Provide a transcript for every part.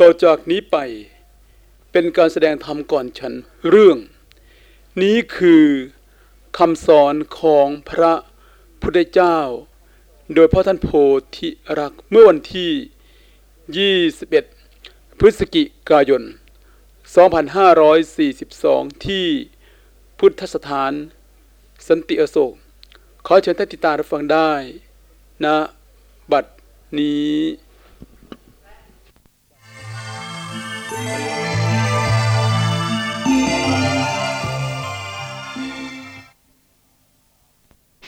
ต่อจากนี้ไปเป็นการแสดงธรรมก่อนฉันเรื่อง นี้คือคำสอนของพระพุทธเจ้า โดยพ่อท่านโพธิรักเมื่อวันที่ 21 พฤศจิกายน 2542 ที่พุทธสถาน สันติอโศก ขอเชิญท่านติดตามรับฟังได้นะบัดนี้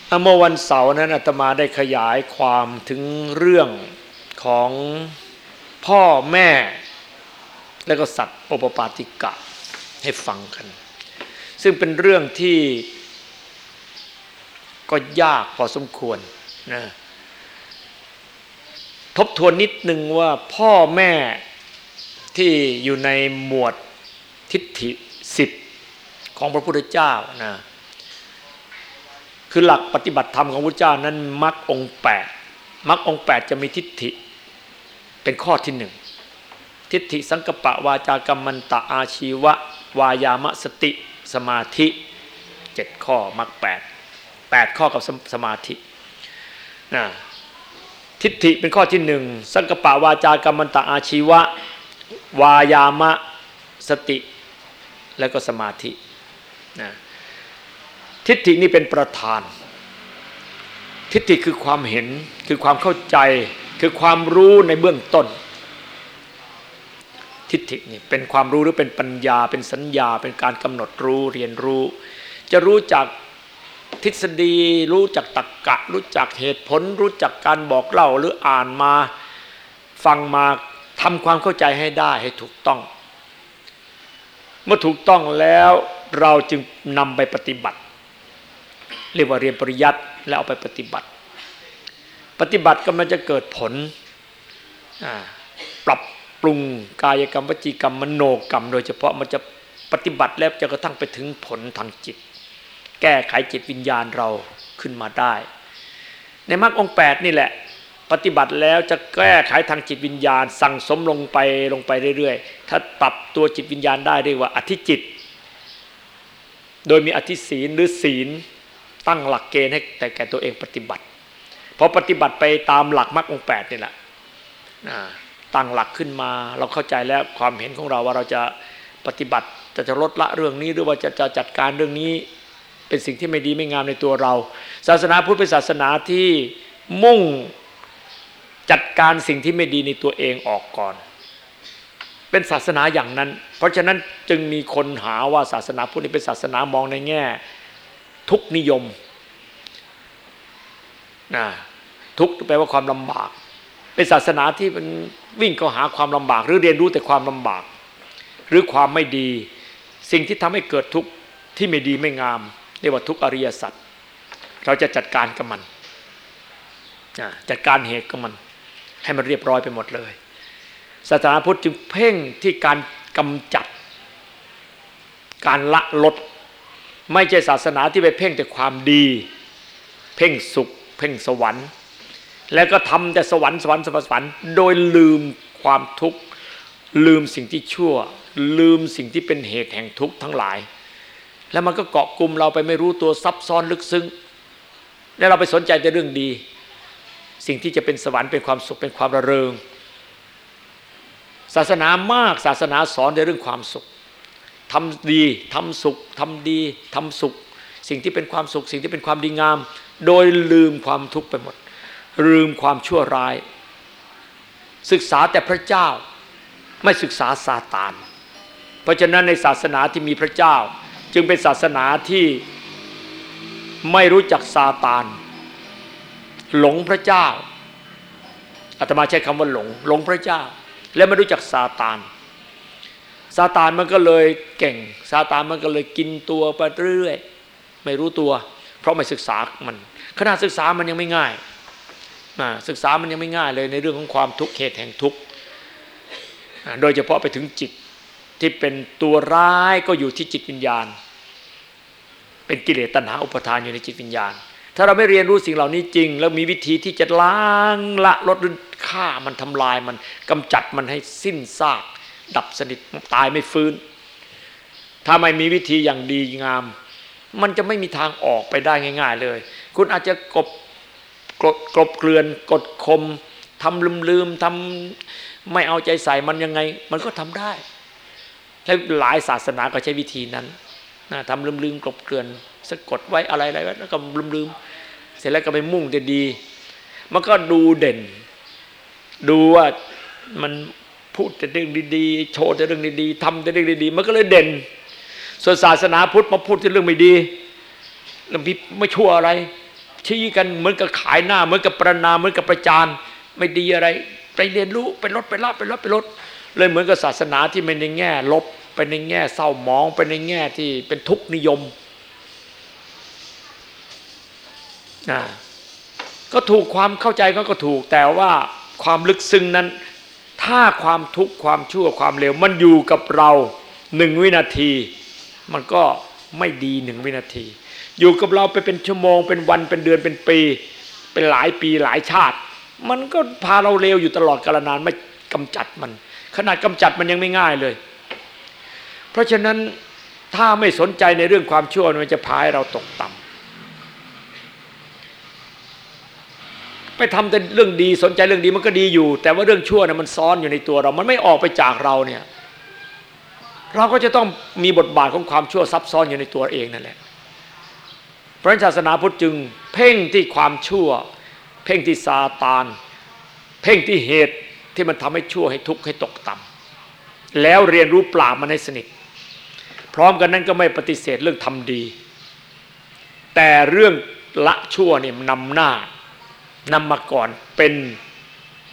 เมื่อวันเสาร์นั้นอาตมาได้ขยายความถึงเรื่องของพ่อแม่ และก็สัตว์โอปปาติกะให้ฟังกัน ซึ่งเป็นเรื่องที่ก็ยากพอสมควรนะทบทวนนิดนึงว่าพ่อแม่ที่อยู่ในหมวดทิฏฐิสิบของพระพุทธเจ้านะ คือหลักปฏิบัติธรรมของพระเจ้านั้นมรรคองแปดมรรคองแปดจะมีทิฏฐิเป็นข้อที่หนึ่งทิฏฐิสังกปะวาจากรรมันตะอาชีวะ วายามะสติ สมาธิเจ็ดข้อมรรคแปดแปดข้อกับสมาธินะทิฏฐิเป็นข้อที่หนึ่งสังกปะวาจากรรมันตะอาชีวะ วายามะสติ แล้วก็สมาธินะ ทิฏฐินี่เป็นประธาน ทิฏฐิคือความเห็นคือความเข้าใจคือความรู้ในเบื้องต้น ทิฏฐินี่เป็นความรู้หรือเป็นปัญญา เป็นสัญญา เป็นการกำหนดรู้เรียนรู้ จะรู้จักทฤษฎี รู้จักตรรกกะ รู้จักเหตุผล รู้จักการบอกเล่าหรืออ่านมาฟังมาทำความเข้าใจให้ได้ให้ถูกต้อง เมื่อถูกต้องแล้วเราจึงนำไปปฏิบัติ เรียกว่าเรียนปริยัติแล้วเอาไปปฏิบัติ ปฏิบัติก็มันจะเกิดผลปรับปรุงกายกรรมวจีกรรมมโนกรรม โดยเฉพาะมันจะปฏิบัติแล้วจะกระทั่งไปถึงผลทางจิต แก้ไขจิตวิญญาณเราขึ้นมาได้ ในมรรคองแปดนี่แหละ ปฏิบัติแล้วจะแก้ไขทางจิตวิญญาณ สั่งสมลงไปลงไปเรื่อยๆ ถ้าปรับตัวจิตวิญญาณได้เรียกว่าอธิจิต โดยมีอธิศีลหรือศีล ตั้งหลักเกณฑ์ให้แต่แก่ตัวเองปฏิบัติพอปฏิบัติไปตามหลักมรรคองแปดนี่แหละตั้งหลักขึ้นมาเราเข้าใจแล้วความเห็นของเราว่าเราจะปฏิบัติจะจะลดละเรื่องนี้หรือว่าจะจะจัดการเรื่องนี้เป็นสิ่งที่ไม่ดีไม่งามในตัวเรา ศาสนาพุทธเป็นศาสนาที่มุ่งจัดการสิ่งที่ไม่ดีในตัวเองออกก่อน เป็นศาสนาอย่างนั้น เพราะฉะนั้นจึงมีคนหาว่าศาสนาพุทธเป็นศาสนามองในแง่ ทุกนิยมนะทุกแปลว่าความลำบาก เป็นศาสนาที่มันวิ่งเข้าหาความลำบาก หรือเรียนรู้แต่ความลำบาก หรือความไม่ดี สิ่งที่ทำให้เกิดทุกข์ที่ไม่ดีไม่งามเรียกว่าทุกอริยสัจเราจะจัดการกับมันจัดการเหตุกับมัน ให้มันเรียบร้อยไปหมดเลยศาสนาพุทธจึงเพ่งที่การกำจัด การละลด ไม่ใช่ศาสนาที่ไปเพ่งแต่ความดี เพ่งสุข เพ่งสวรรค์ แล้วก็ทำแต่สวรรค์สวรรค์สวรรค์โดยลืมความทุกข์ลืมสิ่งที่ชั่ว ลืมสิ่งที่เป็นเหตุแห่งทุกข์ทั้งหลาย แล้วมันก็เกาะกลุ่มเราไปไม่รู้ตัวซับซ้อนลึกซึ้งแล้วเราไปสนใจแต่เรื่องดี สิ่งที่จะเป็นสวรรค์เป็นความสุขเป็นความระเริง ศาสนามากศาสนาสอนในเรื่องความสุข ทำดีทำสุขทำดีทำสุข สิ่งที่เป็นความสุข สิ่งที่เป็นความดีงาม โดยลืมความทุกข์ไปหมด ลืมความชั่วร้าย ศึกษาแต่พระเจ้า ไม่ศึกษาซาตานเพราะฉะนั้นในศาสนาที่มีพระเจ้า จึงเป็นศาสนาที่ไม่รู้จักซาตาน หลงพระเจ้าอาตมาใช้คำว่าหลง หลงพระเจ้า และไม่รู้จักซาตาน ซาตานมันก็เลยเก่งซาตานมันก็เลยกินตัวไปเรื่อยไม่รู้ตัว เพราะไม่ศึกษามันขณะศึกษามันยังไม่ง่ายนะศึกษามันยังไม่ง่ายเลยในเรื่องของความทุกข์เหตุแห่งทุกข์โดยเฉพาะไปถึงจิตที่เป็นตัวร้ายก็อยู่ที่จิตวิญญาณ เป็นกิเลสตัณหาอุปทานอยู่ในจิตวิญญาณ ถ้าเราไม่เรียนรู้สิ่งเหล่านี้จริง แล้วมีวิธีที่จะล้างละลดฆ่ามันทำลายมันกำจัดมันให้สิ้นซาก ดับสนิทตายไม่ฟื้น ถ้าไม่มีวิธีอย่างดีงาม มันจะไม่มีทางออกไปได้ง่าย ๆ เลย คุณอาจจะกบกลบกลบเกลื่อนกดคมทำลืมลืมทำไม่เอาใจใส่มันยังไง มันก็ทำได้และหลายศาสนาก็ใช้วิธีนั้นนะทำลืมลืมกลบเกลื่อนสะกดไว้อะไรอะไรแล้วก็ลืมลืมเสร็จแล้วก็ไปมุ่งจะดี มันก็ดูเด่น ดูว่ามัน พูดแต่เรื่องดีๆ โชว์แต่เรื่องดีๆทำแต่เรื่องดีๆ มันก็เลยเด่น ส่วนศาสนาพุทธมาพูดแต่เรื่องไม่ดีเรื่องไม่ชั่วอะไร ชี้กันเหมือนกับขายหน้า เหมือนกับประนามเหมือนกับประจานไม่ดีอะไร ไปเรียนรู้ไปลดไปละไปลดไปลดเลยเหมือนกับศาสนาที่ไม่ในแง่ ลบไปในแง่เศร้าหมองไปในแง่ที่เป็นทุกข์นิยมนะก็ถูกความเข้าใจก็ก็ถูกแต่ว่าความลึกซึ้งนั้น ถ้าความทุกข์ความชั่วความเลวมันอยู่กับเราหนึ่งวินาที มันก็ไม่ดีหนึ่งวินาที อยู่กับเราไปเป็นชั่วโมง เป็นวันเป็นเดือนเป็นปี เป็นหลายปีหลายชาติ มันก็พาเราเลวอยู่ตลอดกาลนานไม่กำจัดมัน ขนาดกำจัดมันยังไม่ง่ายเลย เพราะฉะนั้นถ้าไม่สนใจในเรื่องความชั่วมันจะพาให้เราตกต่ำ ไปทำแต่เรื่องดีสนใจเรื่องดีมันก็ดีอยู่ แต่ว่าเรื่องชั่วนะมันซ้อนอยู่ในตัวเรา มันไม่ออกไปจากเราเนี่ย เราก็จะต้องมีบทบาทของความชั่วซับซ้อนอยู่ในตัวเองนั่นแหละพระศาสนาพุทธจึง เพ่งที่ความชั่ว เพ่งที่ซาตาน เพ่งที่เหตุที่มันทำให้ชั่วให้ทุกข์ให้ตกต่ำแล้วเรียนรู้ปราบมันให้สนิท พร้อมกันนั้นก็ไม่ปฏิเสธเรื่องทำดี แต่เรื่องละชั่วเนี่ยนำหน้า นำมาก่อนเป็น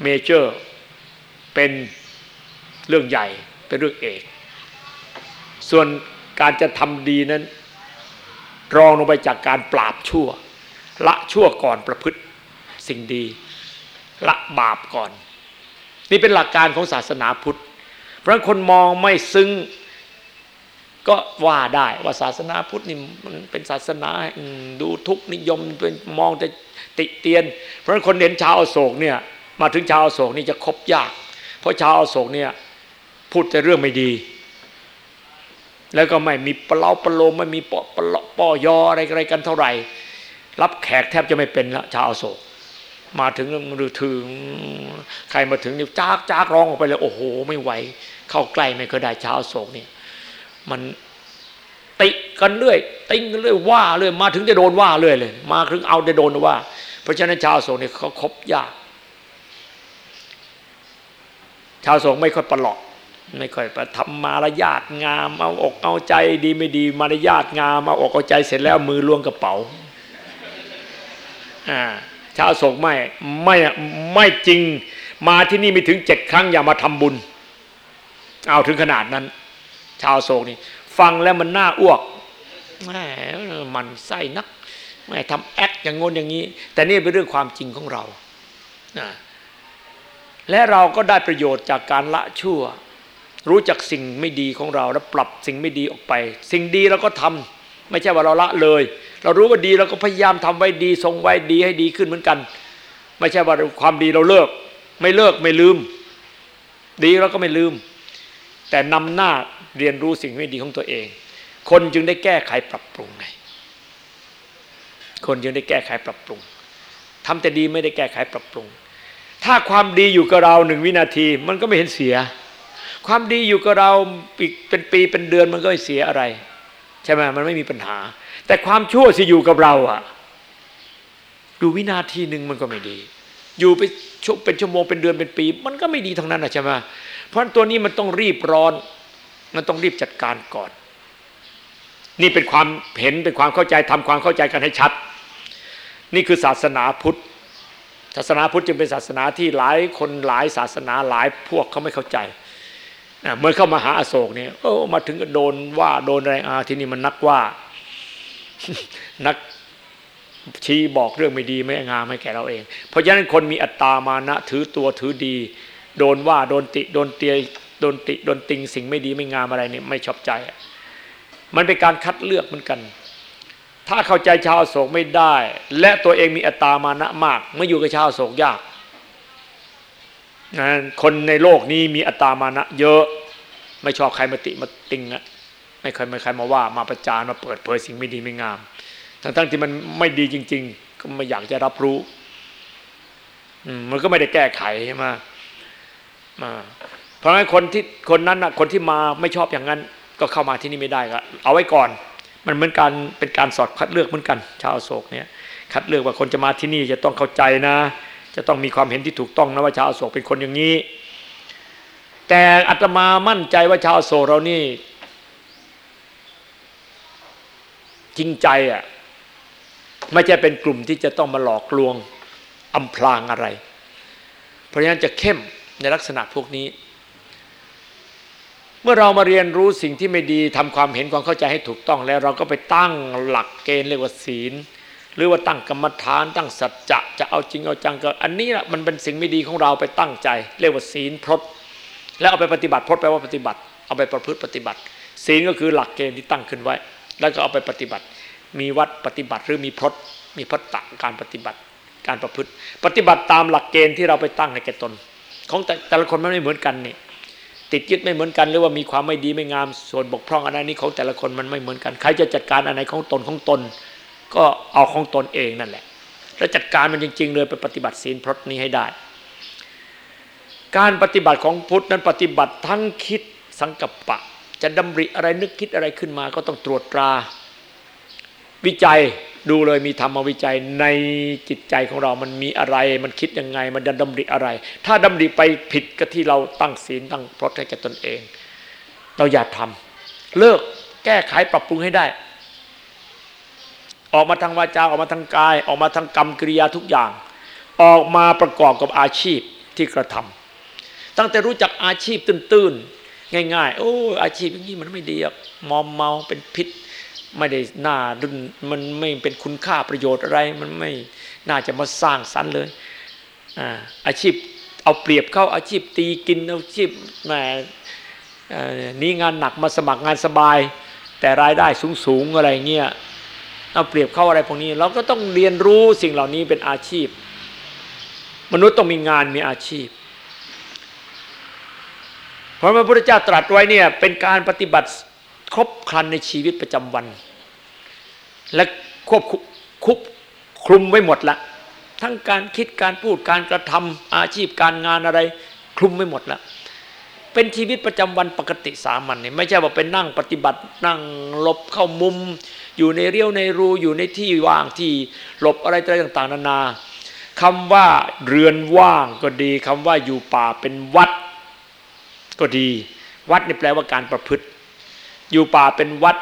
เมเจอร์เป็นเรื่องใหญ่เป็นเรื่องเอก ส่วนการจะทำดีนั้น รองลงไปจากการปราบชั่ว ละชั่วก่อนประพฤติสิ่งดี ละบาปก่อน นี่เป็นหลักการของศาสนาพุทธ เพราะคนมองไม่ซึ้งก็ว่าได้ว่าศาสนาพุทธนี่มันเป็นศาสนาดูทุกนิยมเป็นมองแต่ ติเตียน เพราะฉะนั้นคนเห็นชาวอโศกเนี่ยมาถึงชาวอโศกนี่จะคบยาก เพราะชาวอโศกเนี่ยพูดแต่เรื่องไม่ดี แล้วก็ไม่มีปลาปลโลมไม่มีปอปลปอยออะไรอะไรกันเท่าไหร่ รับแขกแทบจะไม่เป็นละชาวอโศก มาถึงหรือถึงใครมาถึงนี่จากจากร้องออกไปเลยโอ้โห ไม่ไหว เข้าใกล้ไม่เคยได้ชาวอโศกเนี่ยมันติกันเรื่อยติงกันเรื่อยว่าเรื่อยมาถึงจะโดนว่าเรื่อยเลย มาถึงเอาจะโดนว่า เพราะฉะนั้นชาวโศกเนี่ยเขาคบยาก ชาวโศกไม่ค่อยประหลอดไม่ค่อยประทำมารยาทงาม เอาอกเอาใจดีไม่ดีมารยาทงามเอาอกเอาใจเสร็จแล้วมือล้วงกระเป๋าอ่าชาวโศกไม่ไม่ไม่จริงมาที่นี่ไม่ถึงเจ็ดครั้งอย่ามาทำบุญ เอาถึงขนาดนั้น ชาวโศกนี่ ฟังแล้วมันน่าอ้วกแหมมันไส้นัก ไม่ทำแอคอย่างงนอย่างนี้ แต่นี่เป็นเรื่องความจริงของเรานะและเราก็ได้ประโยชน์จากการละชั่ว รู้จักสิ่งไม่ดีของเราแล้วปรับสิ่งไม่ดีออกไป สิ่งดีเราก็ทำไม่ใช่ว่าเราละเลย เรารู้ว่าดีเราก็พยายามทำไว้ดีทรงไว้ดีให้ดีขึ้นเหมือนกัน ไม่ใช่ว่าความดีเราเลิก ไม่เลิกไม่ลืม ดีเราก็ไม่ลืม แต่นำหน้าเรียนรู้สิ่งไม่ดีของตัวเอง คนจึงได้แก้ไขปรับปรุงไง คนยังได้แก้ไขปรับปรุงทำแต่ดีไม่ได้แก้ไขปรับปรุง ถ้าความดีอยู่กับเราหนึ่งวินาทีมันก็ไม่เห็นเสีย ความดีอยู่กับเราเป็นปีเป็นเดือนมันก็ไม่เสียอะไร ใช่ไหมมันไม่มีปัญหา แต่ความชั่วที่อยู่กับเราอะดูวินาทีหนึ่งมันก็ไม่ดี อยู่ไปเป็นชั่วโมงเป็นเดือนเป็นปี มันก็ไม่ดีทั้งนั้นนะใช่ไหมเพราะตัวนี้มันต้องรีบร้อน มันต้องรีบจัดการก่อน นี่เป็นความเห็นเป็นความเข้าใจทำความเข้าใจกันให้ชัด นี่คือศาสนาพุทธ ศาสนาพุทธจึงเป็นศาสนาที่หลายคนหลายศาสนาหลายพวกเขาไม่เข้าใจเมื่อเข้ามาหาอโศกเนี่ยโอ้มาถึงก็โดนว่าโดนอะไรอาที่นี่มันนักว่านักชี้บอกเรื่องไม่ดีไม่งามให้แก่เราเอง เพราะฉะนั้นคนมีอัตตามานะถือตัวถือดี โดนว่าโดนติโดนเตียโดนติโดนติงสิ่งไม่ดีไม่งามอะไรเนี่ยไม่ชอบใจ มันเป็นการคัดเลือกเหมือนกัน ถ้าเข้าใจชาวโศกไม่ได้ และตัวเองมีอัตตามานะมากเมื่ออยู่กับชาวโศกยากนะคนในโลกนี้มีอัตตามานะเยอะ ไม่ชอบใครมาติมาติงอะไม่เคยไม่ใครมาว่ามาประจานมาเปิดเผยสิ่งไม่ดีไม่งาม ทั้งทั้งที่มันไม่ดีจริง ๆ ก็ไม่อยากจะรับรู้มันก็ไม่ได้แก้ไขใช่ไหมมาเพราะงั้นคนที่คนนั้นนะคนที่มาไม่ชอบอย่างนั้น ก็เข้ามาที่นี่ไม่ได้ก็เอาไว้ก่อน มันเหมือนการเป็นการสอดคัดเลือกเหมือนกัน ชาวโศกเนี่ยคัดเลือกว่าคนจะมาที่นี่จะต้องเข้าใจนะ จะต้องมีความเห็นที่ถูกต้องนะว่าชาวโศกเป็นคนอย่างนี้ แต่อาตมามั่นใจว่าชาวโศกเรานี่ จริงใจอะไม่ใช่เป็นกลุ่มที่จะต้องมาหลอกลวงอำพรางอะไร เพราะฉะนั้นจะเข้มในลักษณะพวกนี้ เมื่อเรามาเรียนรู้สิ่งที่ไม่ดีทำความเห็นความเข้าใจให้ถูกต้องแล้ว เราก็ไปตั้งหลักเกณฑ์เรียกว่าศีล หรือว่าตั้งกรรมฐานตั้งสัจจะจะเอาจริงเอาจังก็อันนี้แหละมันเป็นสิ่งไม่ดีของเราไปตั้งใจ เรียกว่าศีลพรตแล้วเอาไปปฏิบัติพรตแปลว่าปฏิบัติ เอาไปประพฤติปฏิบัติ ศีลก็คือหลักเกณฑ์ที่ตั้งขึ้นไว้ แล้วก็เอาไปปฏิบัติ มีวัดปฏิบัติหรือมีพรตมีพรตตะการปฏิบัติ การประพฤติ ปฏิบัติตามหลักเกณฑ์ที่เราไปตั้งให้แก่ตน ของแต่แต่ละคนมันไม่เหมือนกันนี่ ติดยึดไม่เหมือนกัน หรือว่ามีความไม่ดีไม่งาม ส่วนบกพร่องอะไรนี้ของแต่ละคนมันไม่เหมือนกัน ใครจะจัดการอะไรของตนของตน ก็เอาของตนเองนั่นแหละ แล้วจัดการมันจริง ๆ เลยไปปฏิบัติศีลพรตนี้ให้ได้ การปฏิบัติของพุทธนั้นปฏิบัติทั้งคิดสังกัปปะ จะดำริอะไรนึกคิดอะไรขึ้นมา ก็ต้องตรวจตรา วิจัย ดูเลยมีธรรมวิจัยในจิตใจของเรามันมีอะไร มันคิดยังไง มันดำริอะไร ถ้าดำริไปผิดกับที่เราตั้งศีลตั้งพรตให้แก่ตนเอง เราอย่าทำเลิกแก้ไขปรับปรุงให้ได้ ออกมาทางวาจาออกมาทางกาย ออกมาทางกรรมกิริยาทุกอย่าง ออกมาประกอบกับอาชีพที่กระทำตั้งแต่รู้จักอาชีพตื้นๆง่ายๆ โอ้อาชีพอย่างนี้มันไม่ดีอะมอมเมาเป็นพิษ ไม่ได้น่าดุนมันไม่เป็นคุณค่าประโยชน์อะไร มันไม่น่าจะมาสร้างสรรค์เลยอาชีพเอาเปรียบเข้าอาชีพตีกินอาชีพแหมนี้งานหนักมาสมัครงานสบาย แต่รายได้สูงสูงอะไรเงี้ยเอาเปรียบเข้าอะไรพวกนี้ เราก็ต้องเรียนรู้สิ่งเหล่านี้เป็นอาชีพ มนุษย์ต้องมีงานมีอาชีพ เพราะพระพุทธเจ้าตรัสไว้เนี่ยเป็นการปฏิบัติ ครบครันในชีวิตประจำวัน และควบคุบคลุมไว้หมดละทั้งการคิดการพูดการกระทำอาชีพการงานอะไร คลุมไว้หมดละเป็นชีวิตประจำวันปกติสามัญนี่ไม่ใช่ว่าเป็นนั่งปฏิบัตินั่งหลบเข้ามุม อยู่ในเรียวในรูอยู่ในที่ว่างที่หลบอะไรต่างๆ นานาคำว่าเรือนว่างก็ดีคำว่าอยู่ป่าเป็นวัดก็ดี วัดนี่แปลว่าการประพฤติ อยู่ป่าเป็นวัด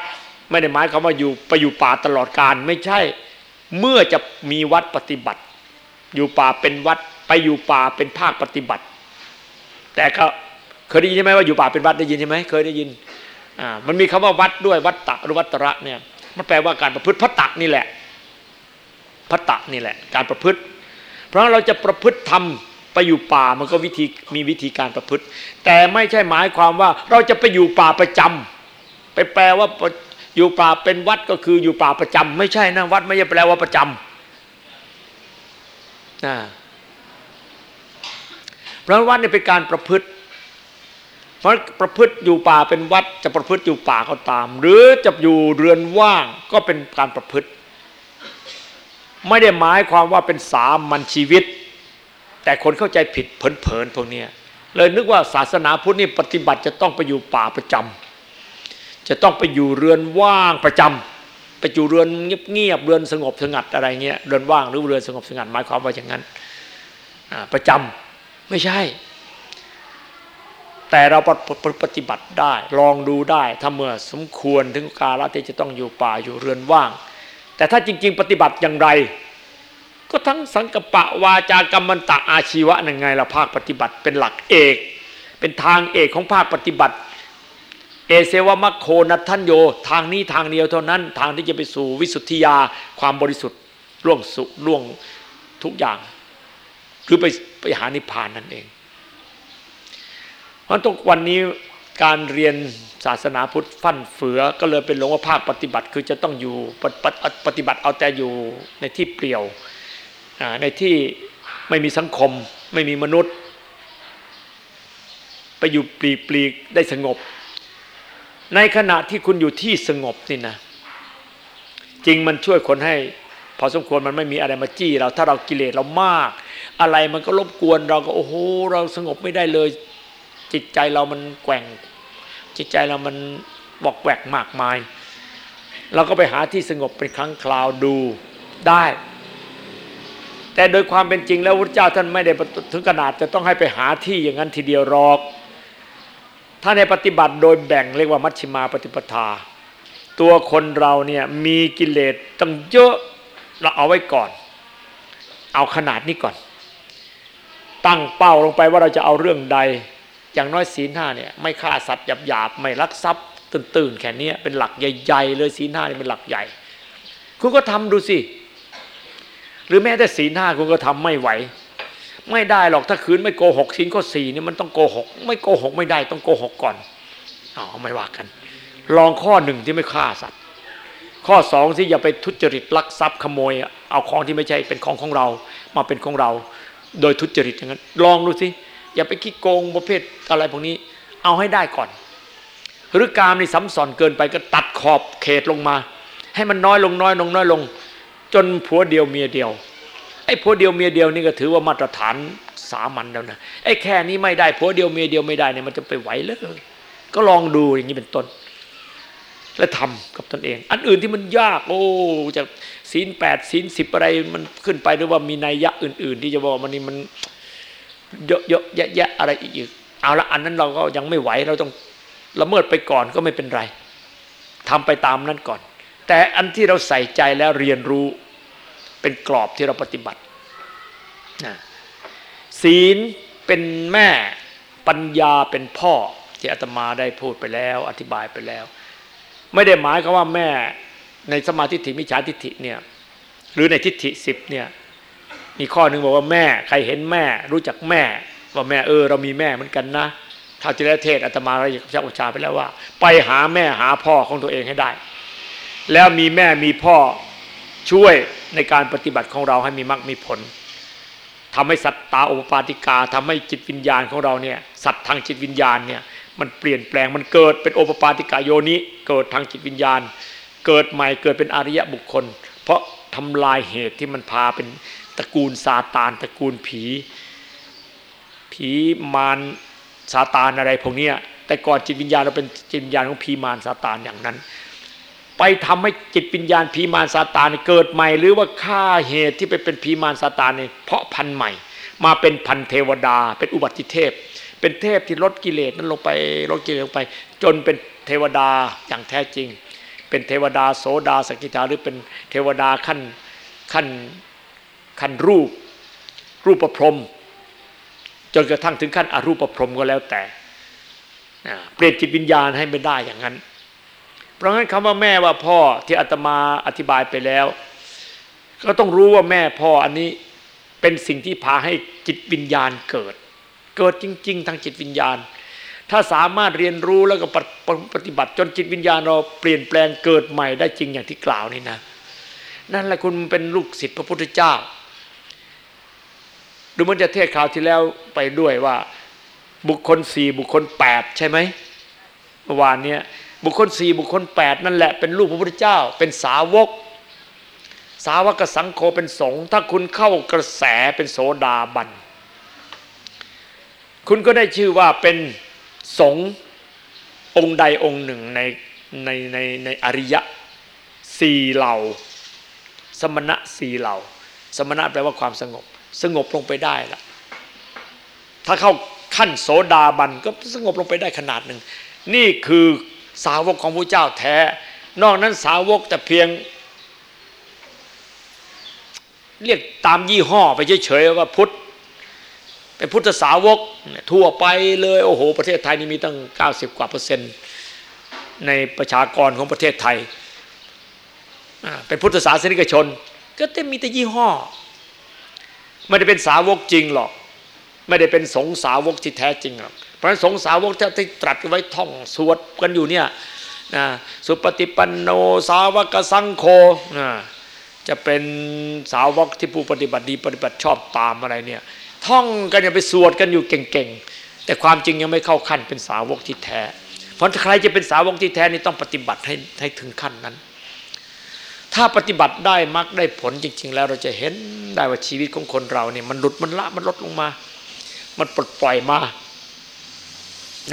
ไม่ได้หมายความว่าอยู่ไปอยู่ป่าตลอดการไม่ใช่ เมื่อจะมีวัดปฏิบัติ อยู่ป่าเป็นวัดไปอยู่ป่าเป็นภาคปฏิบัติ แต่ก็เคยได้ยินใช่ไหมว่าอยู่ป่าเป็นวัดได้ยินใช่ไหมเคยได้ยินอ่ามันมีคำว่าวัดด้วยวัดตะหรือวัตระเนี่ยมันแปลว่าการประพฤติพัตตะนี่แหละพัตตะนี่แหละ การประพฤติ เพราะเราจะประพฤติทำไปอยู่ป่ามันก็วิธีมีวิธีการประพฤติ แต่ไม่ใช่หมายความว่าเราจะไปอยู่ป่าประจำ ไปแปลว่าอยู่ป่าเป็นวัดก็คืออยู่ป่าประจำไม่ใช่นะวัดไม่ใช่แปลว่าประจำนะเพราะวัดนี่เป็นการประพฤติ เพราะประพฤติอยู่ป่าเป็นวัดจะประพฤติอยู่ป่าก็ตาม หรือจะอยู่เรือนว่างก็เป็นการประพฤติ ไม่ได้หมายความว่าเป็นสามัญชีวิต แต่คนเข้าใจผิดเผลอๆพวกนี้เลยนึกว่าศาสนาพุทธนี่ปฏิบัติจะต้องไปอยู่ป่าประจำ จะต้องไปอยู่เรือนว่างประจำไปอยู่เรือนเงียบๆเรือนสงบสงัดอะไรเงี้ยเรือนว่างหรือเรือนสงบสงัดหมายความว่าอย่างนั้นประจำไม่ใช่ แต่เราปฏิบัติได้ลองดูได้ถ้าเมื่อสมควรถึงกาลที่จะต้องอยู่ป่าอยู่เรือนว่าง แต่ถ้าจริง ๆ ปฏิบัติอย่างไร ก็ทั้งสังกปะวาจากรรมันตะอาชีวะนั่นไงเราภาคปฏิบัติเป็นหลักเอก เป็นทางเอกของภาคปฏิบัติ เอเสวมัคโคนัทันโย ทางนี้ทางเดียวเท่านั้น ทางที่จะไปสู่วิสุทธิยาความบริสุทธิ์ล่วงสุล่วงทุกอย่าง คือไปไปหานิพพานนั่นเอง เพราะทุกวันนี้การเรียนศาสนาพุทธฟั่นเฟือ ก็เลยเป็นหลงว่าภาคปฏิบัติคือจะต้องอยู่ปฏิบัติเอาแต่อยู่ในที่เปลี่ยวในที่ไม่มีสังคม ไม่มีมนุษย์ ไปอยู่ปลีกปลีกได้สงบ ในขณะที่คุณอยู่ที่สงบนี่นะ จริงมันช่วยคนให้พอสมควรมันไม่มีอะไรมาจี้เราถ้าเรากิเลสเรามาก อะไรมันก็รบกวนเราก็โอ้โหเราสงบไม่ได้เลย จิตใจเรามันแกว่ง จิตใจเรามันบอกแหวกมากมาย เราก็ไปหาที่สงบเป็นครั้งคราวดูได้ แต่โดยความเป็นจริงแล้วพระเจ้าท่านไม่ได้ถึงขนาดจะต้องให้ไปหาที่อย่างนั้นทีเดียวรอก ถ้าในปฏิบัติโดยแบ่งเรียกว่ามัชฌิมาปฏิปทา ตัวคนเราเนี่ยมีกิเลสตั้งเยอะเราเอาไว้ก่อน เอาขนาดนี้ก่อน ตั้งเป้าลงไปว่าเราจะเอาเรื่องใด อย่างน้อยศีลห้าเนี่ยไม่ฆ่าสัตว์หยาบๆไม่ลักทรัพย์ตื่นๆแค่นี้เป็นหลักใหญ่ๆเลยศีลห้านี่เป็นหลักใหญ่ คุณก็ทำดูสิหรือแม้แต่ศีลห้าคุณก็ทำไม่ไหว ไม่ได้หรอกถ้าคืนไม่โกหกศีลข้อสี่นี่มันต้องโกหก ไม่โกหกไม่ได้ต้องโกหกก่อนอ๋อไม่ว่ากัน ลองข้อหนึ่งที่ไม่ฆ่าสัตว์ ข้อสองที่อย่าไปทุจริตลักทรัพย์ขโมย เอาของที่ไม่ใช่เป็นของของเรา มาเป็นของเรา โดยทุจริตอย่างนั้น ลองดูสิอย่าไปขี้โกงประเภทอะไรพวกนี้ เอาให้ได้ก่อน หรือการนี่ซ้ำซ้อนเกินไปก็ตัดขอบเขตลงมา ให้มันน้อยลงน้อยลงน้อยลง จนผัวเดียวเมียเดียว อ้ผัวเดียวเมียเดียวนี่ก็ถือว่ามาตรฐานสามัญแล้วนะไอ้แค่นี้ไม่ได้ผัวเดียวเมียเดียวไม่ได้เนี่ยมันจะไปไหวเลยก็ลองดูอย่างนี้เป็นต้น และทำกับตนเอง อันอื่นที่มันยาก โอ้จะศีลแปดศีลสิบอะไรมันขึ้นไปหรือว่ามีนัยยะอื่น ๆ ที่จะบอกมันนี่มันเยอะเยอะแยะอะไรอีกเอาละอันนั้นเราก็ยังไม่ไหวเราต้องละเมิดไปก่อนก็ไม่เป็นไรทำไปตามนั้นก่อน แต่อันที่เราใส่ใจแล้วเรียนรู้ เป็นกรอบที่เราปฏิบัติศีลเป็นแม่ปัญญาเป็นพ่อที่อาตมาได้พูดไปแล้ว อธิบายไปแล้ว ไม่ได้หมายความว่าแม่ในสมาธิฐิมิจฉาทิฏฐิเนี่ยหรือในทิฏฐิสิบเนี่ยมีข้อหนึ่งบอกว่าแม่ใครเห็นแม่ รู้จักแม่ ว่าแม่เออ เรามีแม่เหมือนกันนะท้าที่แล้วเทศน์อาตมาเราอยากจะอุชาไปแล้วว่า ไปหาแม่หาพ่อของตัวเองให้ได้ แล้วมีแม่มีพ่อช่วย ในการปฏิบัติของเราให้มีมรรคมีผลทำให้สัตตาโอปปาติกาทำให้จิตวิญญาณของเราเนี่ยสัตว์ทางจิตวิญญาณเนี่ยมันเปลี่ยนแปลงมันเกิดเป็นโอปปาติกาโยนิเกิดทางจิตวิญญาณ เกิดใหม่เกิดเป็นอริยะบุคคล เพราะทำลายเหตุที่มันพาเป็นตระกูลซาตานตระกูลผี ผีมารซาตานอะไรพวกนี้แต่ก่อนจิตวิญญาณเราเป็นจิตวิญญาณของผีมารซาตานอย่างนั้น ไปทำให้จิตวิญญาณผีมารซาตานเกิดใหม่ หรือว่าฆ่าเหตุที่ไปเป็นผีมารซาตานเนี่ยเพราะพันธุ์ใหม่ มาเป็นพันเทวดา เป็นอุบัติเทพ เป็นเทพที่ลดกิเลสนั้นลงไปลดกิเลสลงไป จนเป็นเทวดาอย่างแท้จริง เป็นเทวดาโสดาสกิทาหรือเป็นเทวดาขั้นขั้นขั้นรูป รูปประพรมจนกระทั่งถึงขั้นอรูปพรมก็แล้วแต่เปลี่ยนจิตวิญญาณให้ไม่ได้อย่างนั้น เพราะงั้นคำว่าแม่ว่าพ่อที่อาตมาอธิบายไปแล้ว ก็ต้องรู้ว่าแม่พ่ออันนี้เป็นสิ่งที่พาให้จิตวิญญาณเกิด เกิดจริง ๆ ทางจิตวิญญาณ ถ้าสามารถเรียนรู้แล้วก็ปฏิบัติจนจิตวิญญาณเราเปลี่ยนแปลงเกิดใหม่ได้จริงอย่างที่กล่าวนี่นะ นั่นแหละคุณเป็นลูกศิษย์พระพุทธเจ้าดูมันจะเทศข่าวที่แล้วไปด้วยว่า บุคคลสี่บุคคลแปดใช่ไหมเมื่อวานเนี้ย บุคคลสี่บุคคลแปดนั่นแหละเป็นลูกพระพุทธเจ้า เป็นสาวก สาวกสังโฆเป็นสงฆ์ถ้าคุณเข้ากระแสเป็นโสดาบัน คุณก็ได้ชื่อว่าเป็นสงฆ์องค์ใดองค์หนึ่งในในในในอริยะสี่เหล่า สมณะสี่เหล่า สมณะแปลว่าความสงบ สงบลงไปได้ละถ้าเข้าขั้นโสดาบันก็สงบลงไปได้ขนาดหนึ่ง นี่คือ สาวกของพระเจ้าแท้ นอกนั้นสาวกแต่เพียง เรียกตามยี่ห้อไปเฉยๆว่าพุทธเป็นพุทธสาวกทั่วไปเลยโอ้โห ประเทศไทยนี่มีตั้ง 90 กว่าเปอร์เซ็นต์ในประชากรของประเทศไทยเป็นพุทธศาสนิกชน ก็จะมีแต่ยี่ห้อไม่ได้เป็นสาวกจริงหรอก ไม่ได้เป็นสงสาวกที่แท้จริงหรอกเพราะฉะนั้นสงสาวกที่ตรัสไว้ท่องสวดกันอยู่เนี่ยนะสุปฏิปันโนสาวกสังโฆนะจะเป็นสาวกที่ผู้ปฏิบัติดีปฏิบัติชอบตามอะไรเนี่ยท่องกันอย่าไปสวดกันอยู่เก่งๆ แต่ความจริงยังไม่เข้าขั้นเป็นสาวกที่แท้ เพราะใครจะเป็นสาวกที่แท้นี่ต้องปฏิบัติให้ให้ถึงขั้นนั้น ถ้าปฏิบัติได้มักได้ผลจริง ๆ แล้วเราจะเห็นได้ว่าชีวิตของคนเราเนี่ยมันหลุดมันละมันลดลงมา มันปลดปล่อยมา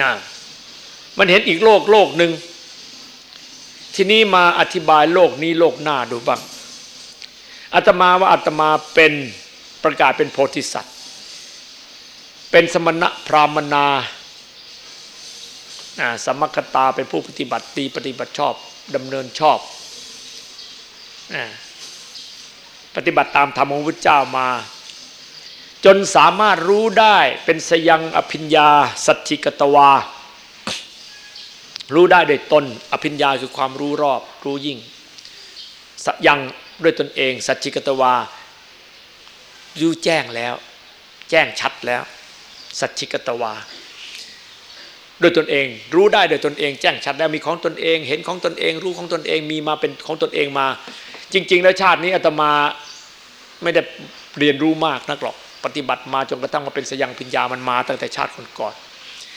นะมันเห็นอีกโลกโลกหนึ่งทีนี้มาอธิบายโลกนี้โลกหน้าดูบ้างอาตมาว่าอาตมาเป็นประกาศเป็นโพธิสัตว์ เป็นสมณะพรามนาสมคตาเป็นผู้ปฏิบัติตีปฏิบัติชอบดำเนินชอบ ปฏิบัติตามธรรมของพระเจ้ามา จนสามารถรู้ได้เป็นสยังอภิญญา สัจจิกตวา รู้ได้โดยตน อภิญญาคือความรู้รอบรู้ยิ่งสยังด้วยตนเอง สัจจิกตวารู้แจ้งแล้ว แจ้งชัดแล้ว สัจจิกตวาโดยตนเอง รู้ได้โดยตนเอง แจ้งชัดแล้วมีของตนเอง เห็นของตนเอง รู้ของตนเองมีมาเป็นของตนเองมา จริง ๆ แล้วชาตินี้อาตมาไม่ได้เรียนรู้มากนักหรอก ปฏิบัติมาจนกระทั่งมาเป็นสยังพิญญามันมาตั้งแต่ชาติคนก่อน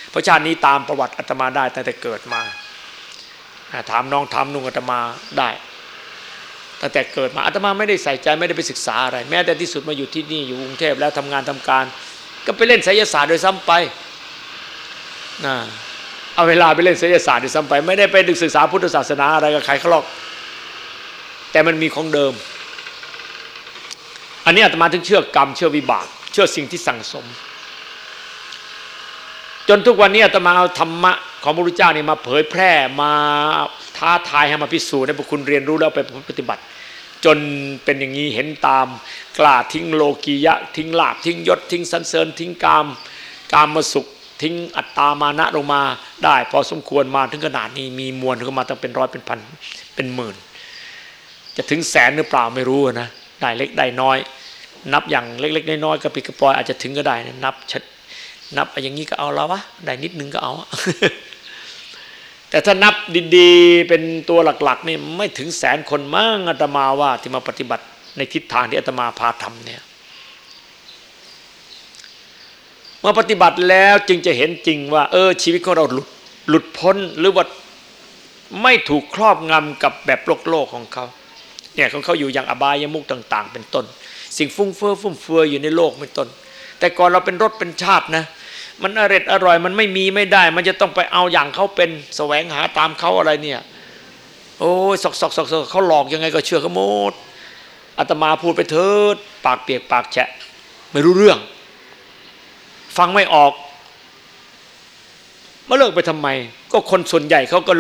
เพราะชาตินี้ตามประวัติอาตมาได้ตั้งแต่เกิดมาถามน้องถามนุ่งอาตมาได้ตั้งแต่เกิดมาอาตมาไม่ได้ใส่ใจไม่ได้ไปศึกษาอะไร แม้แต่ที่สุดมาอยู่ที่นี่อยู่กรุงเทพแล้วทำงานทำการ ก็ไปเล่นไสยศาสตร์โดยซ้ำไปนะเอาเวลาไปเล่นไสยศาสตร์โดยซ้ำไป ไม่ได้ไปศึกษาพุทธศาสนาอะไรกับใครเขาหรอก แต่มันมีของเดิม อันนี้อาตมาถึงเชื่อกรรมเชื่อวิบาก เชื่อสิ่งที่สั่งสม จนทุกวันนี้อาตมาเอาธรรมะของพระพุทธเจ้านี่มาเผยแพร่มาท้าทายให้มาพิสูจน์ให้พวกคุณเรียนรู้แล้วไปปฏิบัติ จนเป็นอย่างนี้เห็นตามกล้าทิ้งโลกียะ ทิ้งลาบทิ้งยศทิ้งสันเสริญ ทิ้งกามกามมาสุขทิ้งอัตตามานะลงมาได้ พอสมควรมาถึงขนาดนี้มีมวลขึ้นมาตั้งเป็นร้อยเป็นพันเป็นหมื่น จะถึงแสนหรือเปล่าไม่รู้นะ ได้เล็กได้น้อย นับอย่างเล็ก ๆ น้อยๆกระปิกระปอยอาจจะถึงก็ได้นะนับชัดนับอย่างนี้ก็เอาแล้ววะได้นิดนึงก็เอา แต่ถ้านับดีๆ เป็นตัวหลักๆนี่ไม่ถึงแสนคนมั่งอาตมาว่าที่มาปฏิบัติในทิศทางที่อาตมาพาทำเนี่ยเมื่อปฏิบัติแล้วจึงจะเห็นจริงว่า เออ ชีวิตของเราหลุดหลุดพ้นหรือว่าไม่ถูกครอบงำกับแบบโลกโลกของเขา เนี่ยของเขาอยู่อย่างอบายมุกต่าง ๆ เป็นต้น สิ่งฟุ้งเฟ้อฟุ่มเฟือยอยู่ในโลกเป็นต้น แต่ก่อนเราเป็นรถเป็นชาตินะ มันอร่อยอร่อยมันไม่มีไม่ได้ มันจะต้องไปเอาอย่างเขาเป็นแสวงหาตามเขาอะไรเนี่ยโอ้ยสอกสอกสอกสอกเขาหลอกยังไงก็เชื่อเขาหมดอาตมาพูดไปเถิดปากเปียกปากแฉะไม่รู้เรื่อง ฟังไม่ออกมาเลิกไปทำไม ก็คนส่วนใหญ่เขาก็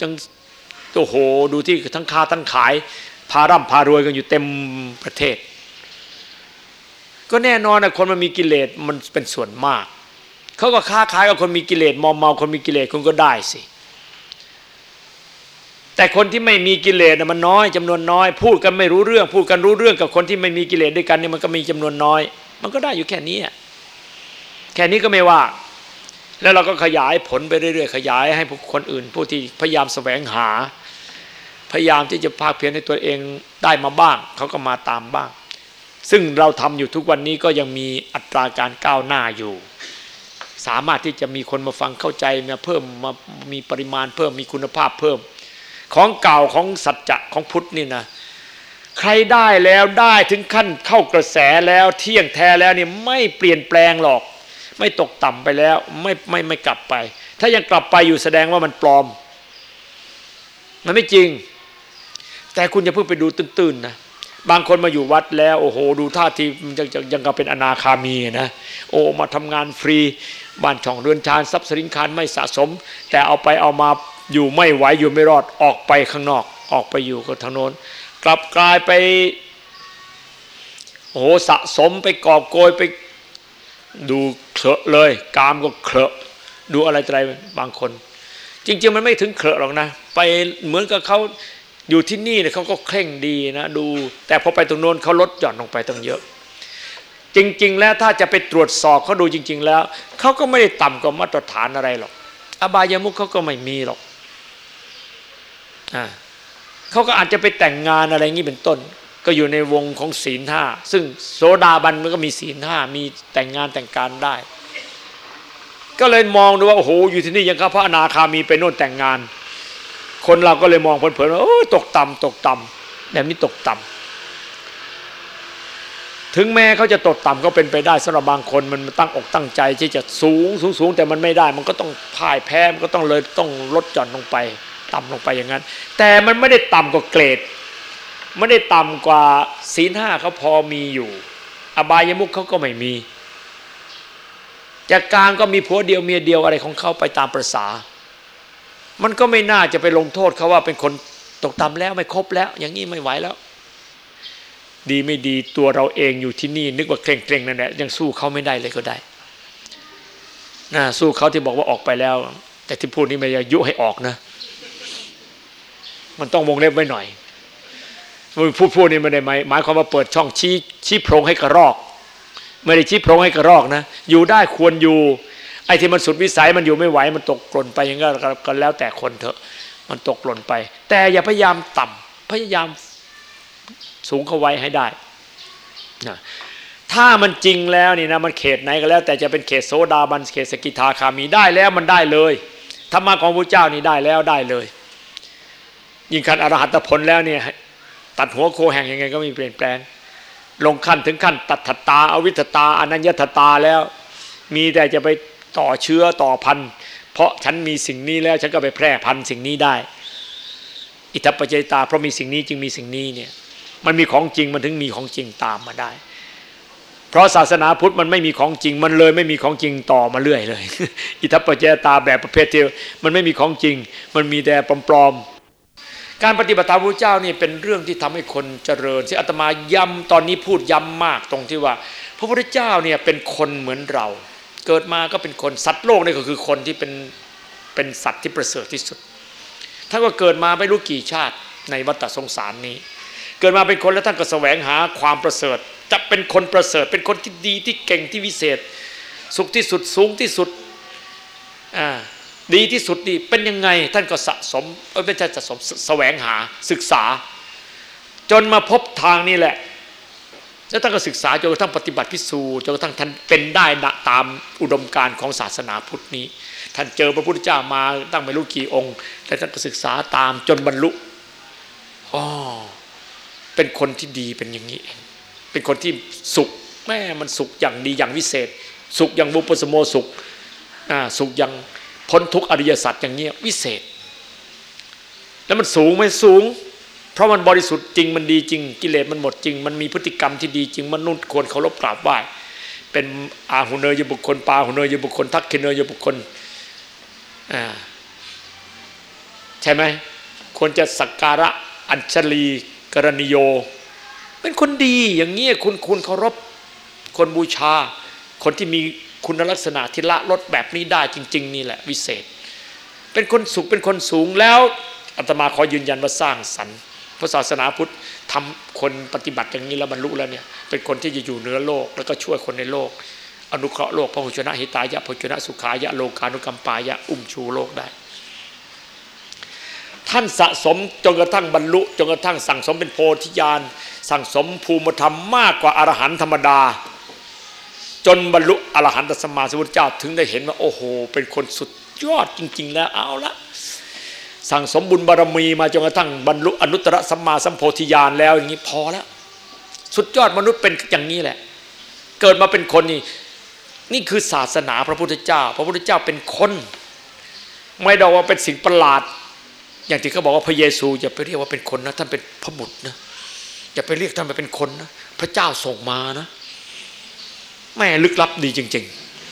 จังโอ้โห ดูที่ทั้งค้าทั้งขาย พาร่ำพารวยกันอยู่เต็มประเทศ ก็แน่นอนนะคนมันมีกิเลสมันเป็นส่วนมากเขาก็ค้าขายกับคนมีกิเลสมอมเมาคนมีกิเลสคุณก็ได้สิแต่คนที่ไม่มีกิเลสมันน้อยจำนวนน้อย พูดกันไม่รู้เรื่อง พูดกันรู้เรื่องกับคนที่ไม่มีกิเลสด้วยกันเนี่ยมันก็มีจำนวนน้อย มันก็ได้อยู่แค่นี้แค่นี้ก็ไม่ว่า แล้วเราก็ขยายผลไปเรื่อยๆ ขยายให้ผู้คนอื่น ผู้ที่พยายามแสวงหา พยายามที่จะภาคเพียรในตัวเองได้มาบ้าง เขาก็มาตามบ้าง ซึ่งเราทำอยู่ทุกวันนี้ก็ยังมีอัตราการก้าวหน้าอยู่ สามารถที่จะมีคนมาฟังเข้าใจมาเพิ่มมามีปริมาณเพิ่มมีคุณภาพเพิ่ม ของเก่าของสัจจะของพุทธนี่นะใครได้แล้วได้ถึงขั้นเข้ากระแสแล้วเที่ยงแท้แล้วนี่ไม่เปลี่ยนแปลงหรอก ไม่ตกต่ำไปแล้วไม่ไม่ไม่กลับไป ถ้ายังกลับไปอยู่แสดงว่ามันปลอม มันไม่จริง แต่คุณจะเพิ่งไปดูตื้นๆนะบางคนมาอยู่วัดแล้ว โอ้โห ดูท่าทียังยังก็เป็นอนาคามีนะโอ้มาทำงานฟรีบ้านช่องเรือนชานทรัพย์สินคารไม่สะสม แต่เอาไปเอามาอยู่ไม่ไหวอยู่ไม่รอดออกไปข้างนอก ออกไปอยู่กับทางโน้นกลับกลายไปโอ้โหสะสมไปกอบโกยไปดูเคลอะเลย กามก็เคลอะดูอะไรอะไรบางคน จริง ๆ มันไม่ถึงเคลอะหรอกนะ ไปเหมือนกับเขา อยู่ที่นี่เนี่ยเขาก็เคร่งดีนะดู แต่พอไปตรงโน้นเขาลดหย่อนลงไปตั้งเยอะ จริง ๆ แล้วถ้าจะไปตรวจสอบเขาดูจริง ๆ แล้วเขาก็ไม่ได้ต่ำกว่ามาตรฐานอะไรหรอก อบายามุขเขาก็ไม่มีหรอกอ่าเขาก็อาจจะไปแต่งงานอะไรงี้เป็นต้น ก็อยู่ในวงของศีลห้าซึ่งโสดาบันมันก็มีศีลห้ามีแต่งงานแต่งการได้ ก็เลยมองดูว่าโอ้โหอยู่ที่นี่ยังกับพระอนาคามีไปโน่นแต่งงาน คนเราก็เลยมองเพลินๆว่าโอ้ตกต่ำตกต่ำแบบนี้ตกต่ำถึงแม้เขาจะตกต่ำก็เป็นไปได้สำหรับบางคนมันตั้งอกตั้งใจที่จะสูงสูงสูงแต่มันไม่ได้ มันก็ต้องพ่ายแพ้มันก็ต้องเลยต้องลดหย่อนลงไป ต่ำลงไปอย่างนั้น แต่มันไม่ได้ต่ำกว่าเกรดไม่ได้ต่ำกว่าศีลห้าเขาพอมีอยู่ อบายมุขเขาก็ไม่มีจากกลางก็มีผัวเดียวเมียเดียวอะไรของเขาไปตามประษา มันก็ไม่น่าจะไปลงโทษเขาว่าเป็นคนตกต่ำแล้วไม่ครบแล้ว อย่างนี้ไม่ไหวแล้ว ดีไม่ดีตัวเราเองอยู่ที่นี่ นึกว่าเคร่งเคร่งนั่นแหละยังสู้เขาไม่ได้เลยก็ได้นะสู้เขาที่บอกว่าออกไปแล้ว แต่ที่พูดนี้ไม่ยยุให้ออกนะ มันต้องวงเล็บไว้หน่อยพูดพูดนี่ไม่ได้หมายหมายความว่าเปิดช่องชี้ชี้โพรงให้กระรอก ไม่ได้ชี้โพรงให้กระรอกนะ อยู่ได้ควรอยู่ ไอ้ที่มันสุดวิสัยมันอยู่ไม่ไหวมันตกกล่นไปอย่างนั้นก็แล้วแต่คนเถอะ มันตกหล่นไป แต่อย่าพยายามต่ำพยายามสูงเข้าไว้ให้ได้นะถ้ามันจริงแล้วนี่นะมันเขตไหนก็แล้ว แต่จะเป็นเขตโซดาบันเขตสกิทาคามีได้แล้วมันได้เลยธรรมะของพระเจ้านี่ได้แล้วได้เลย ยิ่งขันอรหัตผลแล้วเนี่ยตัดหัวโคแห่งยังไงก็ไม่เปลี่ยนแปลง ลงขั้นถึงขั้นตัดถตาอวิทตาอนัญญตตาแล้ว มีแต่จะไป ต่อเชื้อต่อพันเพราะฉันมีสิ่งนี้แล้วฉันก็ไปแพร่พันสิ่งนี้ได้ อิทัปปัจจตาเพราะมีสิ่งนี้จึงมีสิ่งนี้เนี่ยมันมีของจริงมันถึงมีของจริงตามมาได้ เพราะศาสนาพุทธมันไม่มีของจริง มันเลยไม่มีของจริงต่อมาเรื่อยเลย อิทัปปัจจตาแบบประเภทเดียวมันไม่มีของจริง มันมีแต่ปลอมๆการปฏิบัติตามพระเจ้านี่เป็นเรื่องที่ทำให้คนเจริญที่อาตมาย้ำตอนนี้พูดย้ำมากตรงที่ว่า พระพุทธเจ้าเนี่ยเป็นคนเหมือนเรา เกิดมาก็เป็นคนสัตว์โลกนี่ก็คือคนที่เป็นเป็นสัตว์ที่ประเสริฐที่สุดท่านก็เกิดมาไม่รู้กี่ชาติในวัฏสงสารนี้ เกิดมาเป็นคนแล้วท่านก็แสวงหาความประเสริฐ จะเป็นคนประเสริฐ เป็นคนที่ดีที่เก่งที่วิเศษ สุขที่สุดสูงที่สุดอ่าดีที่สุดดีเป็นยังไงท่านก็สะสมไม่ใช่สะสมแสวงหาศึกษา จนมาพบทางนี้แหละ แล้วท่านก็ศึกษาจนกระทั่งปฏิบัติพิสูจน์จนกระทั่งท่านเป็นได้ตามอุดมการของศาสนาพุทธนี้ ท่านเจอพระพุทธเจ้ามาตั้งไม่รู้กี่องค์แล้วท่านก็ศึกษาตามจนบรรลุอ๋อเป็นคนที่ดีเป็นอย่างนี้เป็นคนที่สุขแม่มันสุขอย่างดีอย่างวิเศษ สุขอย่างบุปสมโมสุขสุขอย่างพ้นทุกอริยสัจอย่างเงี้ยวิเศษ แล้วมันสูงไหมสูง เพราะมันบริสุทธิ์จริงมันดีจริง กิเลสมันหมดจริง มันมีพฤติกรรมที่ดีจริงมนุษย์ควรเคารพกราบไหว้เป็นอาหุเนยบุคคลปาหุเนยบุคคล ทักขิเนยบุคคลอ่าใช่ไหมควรจะสักการะอัญชลีกรณิโย เป็นคนดีอย่างเงี้ยคุณคุณเคารพคนบูชา คนที่มีคุณลักษณะที่ละลดแบบนี้ได้จริง ๆ นี่แหละวิเศษ เป็นคนสุขเป็นคนสูงแล้วอาตมาขอยืนยันว่าสร้างสรรค์ พระศาสนาพุทธทำคนปฏิบัติอย่างนี้แล้วบรรลุแล้วเนี่ยเป็นคนที่จะอยู่เหนือโลก แล้วก็ช่วยคนในโลก อนุเคราะห์โลกพระหุชนะหิตายะพหุชนะสุขายะโลกานุกัมปายะอุ้มชูโลกได้ ท่านสะสมจนกระทั่งบรรลุจนกระทั่งสั่งสมเป็นโพธิญาณสั่งสมภูมิธรรมมากกว่าอรหันต์ธรรมดา จนบรรลุอรหันตสมาสมุทธเจ้าถึงได้เห็นว่าโอ้โห เป็นคนสุดยอดจริง ๆ แล้วเอาละ สั่งสมบุญบารมีมาจนกระทั่งบรรลุอนุตตรสัมมาสัมโพธิญาณแล้วอย่างนี้พอแล้ว สุดยอดมนุษย์เป็นอย่างนี้แหละ เกิดมาเป็นคนนี่นี่คือศาสนาพระพุทธเจ้า พระพุทธเจ้าเป็นคน ไม่ได้ว่าเป็นสิ่งประหลาด อย่างที่เขาบอกว่าพระเยซูอย่าไปเรียกว่าเป็นคนนะท่านเป็นพระบุตรนะอย่าไปเรียกท่านไปเป็นคนนะพระเจ้าส่งมานะแม่ลึกลับดีจริง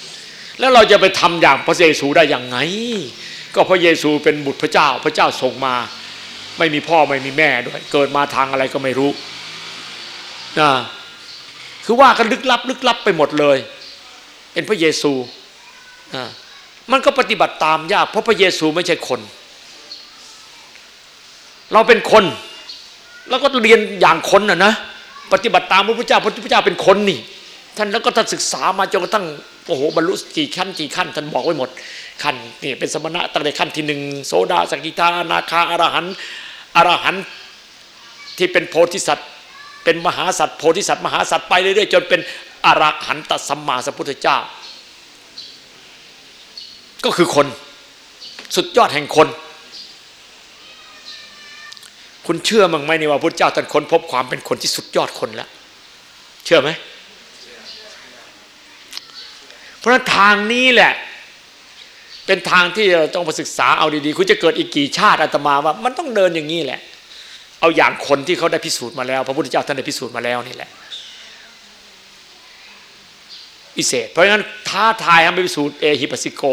ๆ แล้วเราจะไปทำอย่างพระเยซูได้อย่างไง ก็พระเยซูเป็นบุตรพระเจ้าพระเจ้าส่งมา ไม่มีพ่อไม่มีแม่ด้วย เกิดมาทางอะไรก็ไม่รู้นะคือว่ากันลึกลับลึกลับไปหมดเลย เป็นพระเยซูนะมันก็ปฏิบัติตามยากเพราะพระเยซูไม่ใช่คน เราเป็นคน แล้วก็เรียนอย่างคนนะนะปฏิบัติตามพระพุทธเจ้าพระพุทธเจ้าเป็นคนนี่ท่านแล้วก็ท่านศึกษามาจนกระทั่ง โอ้โหบรรลุกี่ขั้นกี่ขั้นท่านบอกไว้หมดขั้นนี่เป็นสมณะตั้งแต่ขั้นที่หนึ่งโสดาสกิทานาคาอรหันอรหันที่เป็นโพธิสัตว์เป็นมหาสัตว์โพธิสัตว์มหาสัตว์ไปเรื่อยๆจนเป็นอรหันตสัมมาสัมพุทธเจ้า ก็คือคนสุดยอดแห่งคน คุณเชื่อมั้งไหมนี่ว่าพระเจ้าท่านค้นพบความเป็นคนที่สุดยอดคนแล้ว เชื่อไหม ราะทางนี้แหละ เป็นทางที่เราต้องมาศึกษาเอาดีๆ คุณจะเกิดอีกกี่ชาติอาตมาว่า มันต้องเดินอย่างนี้แหละ เอาอย่างคนที่เขาได้พิสูจน์มาแล้ว พระพุทธเจ้าท่านได้พิสูจน์มาแล้วนี่แหละพิเศษ เพราะฉะนั้นท้าทายให้ไปพิสูจน์เอหิปัสสิโก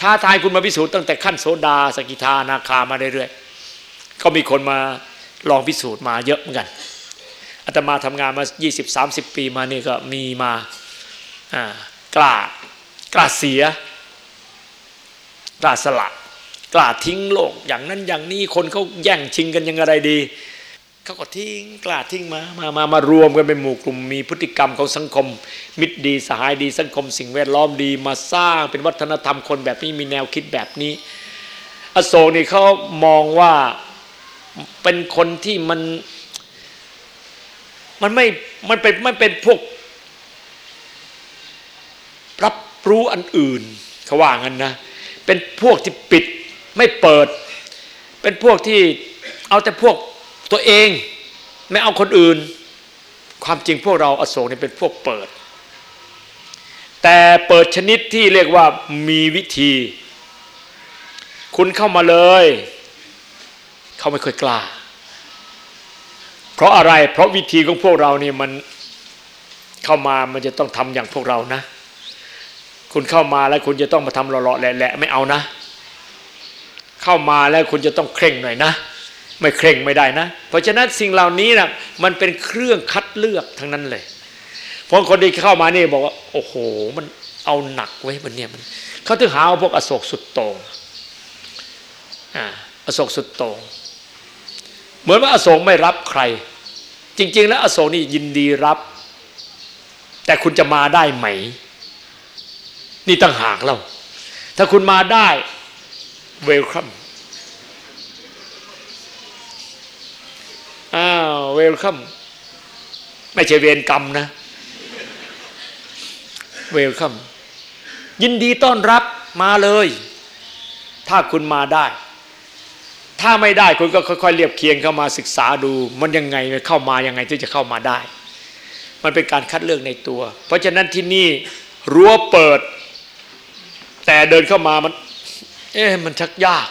ท้าทายคุณมาพิสูจน์ตั้งแต่ขั้นโสดาสกิทานาคามาเรื่อยๆก็มีคนมาลองพิสูจน์มาเยอะเหมือนกันอาตมาทำงานมา 20-30 ปีมานี่ก็มีมากล้า กล้าเสีย กล้าสละกล้าทิ้งโลก อย่างนั้นอย่างนี้คนเขาแย่งชิงกันยังอะไรดีเขาก็ทิ้งกล้าทิ้งมามามามารวมกันเป็นหมู่กลุ่มมีพฤติกรรมของสังคม มิตรดีสหายดีสังคม สิ่งแวดล้อมดีมาสร้างเป็นวัฒนธรรมคนแบบนี้มีแนวคิดแบบนี้ อโศกนี่เขามองว่าเป็นคนที่มันมันไม่มันเป็นไม่เป็นพวกรับ รู้อันอื่นเขาว่างั้นนะ เป็นพวกที่ปิดไม่เปิด เป็นพวกที่เอาแต่พวกตัวเอง ไม่เอาคนอื่น ความจริงพวกเราอโศกเนี่ยเป็นพวกเปิด แต่เปิดชนิดที่เรียกว่ามีวิธี คุณเข้ามาเลย เขาไม่ค่อยกล้า เพราะอะไรเพราะวิธีของพวกเราเนี่ยมันเข้ามามันจะต้องทำอย่างพวกเรานะ คุณเข้ามาแล้วคุณจะต้องมาทำหล่อๆแหละๆไม่เอานะ เข้ามาแล้วคุณจะต้องเคร่งหน่อยนะ ไม่เคร่งไม่ได้นะ เพราะฉะนั้นสิ่งเหล่านี้นะมันเป็นเครื่องคัดเลือกทั้งนั้นเลยเพราะคนที่เข้ามานี่บอกว่าโอ้โหมันเอาหนักไว้มันเนี่ยมันเขาถึงหาพวกอโศกสุดโต่งอ่าอโศกสุดโต่งเหมือนว่าอโศกไม่รับใคร จริง ๆ แล้วอโศกนี่ยินดีรับ แต่คุณจะมาได้ไหม นี่ตั้งหากเรา ถ้าคุณมาได้เวลคัมอ้าวเวลคัมไม่ใช่เวรกรรมนะเวลคัมยินดีต้อนรับมาเลย ถ้าคุณมาได้ ถ้าไม่ได้คุณก็ค่อยๆเรียบเคียงเข้ามาศึกษาดู มันยังไงเข้ามายังไงที่จะเข้ามาได้ มันเป็นการคัดเลือกในตัว เพราะฉะนั้นที่นี่รั้วเปิด แต่เดินเข้ามามัน เอ๊ะมันชักยาก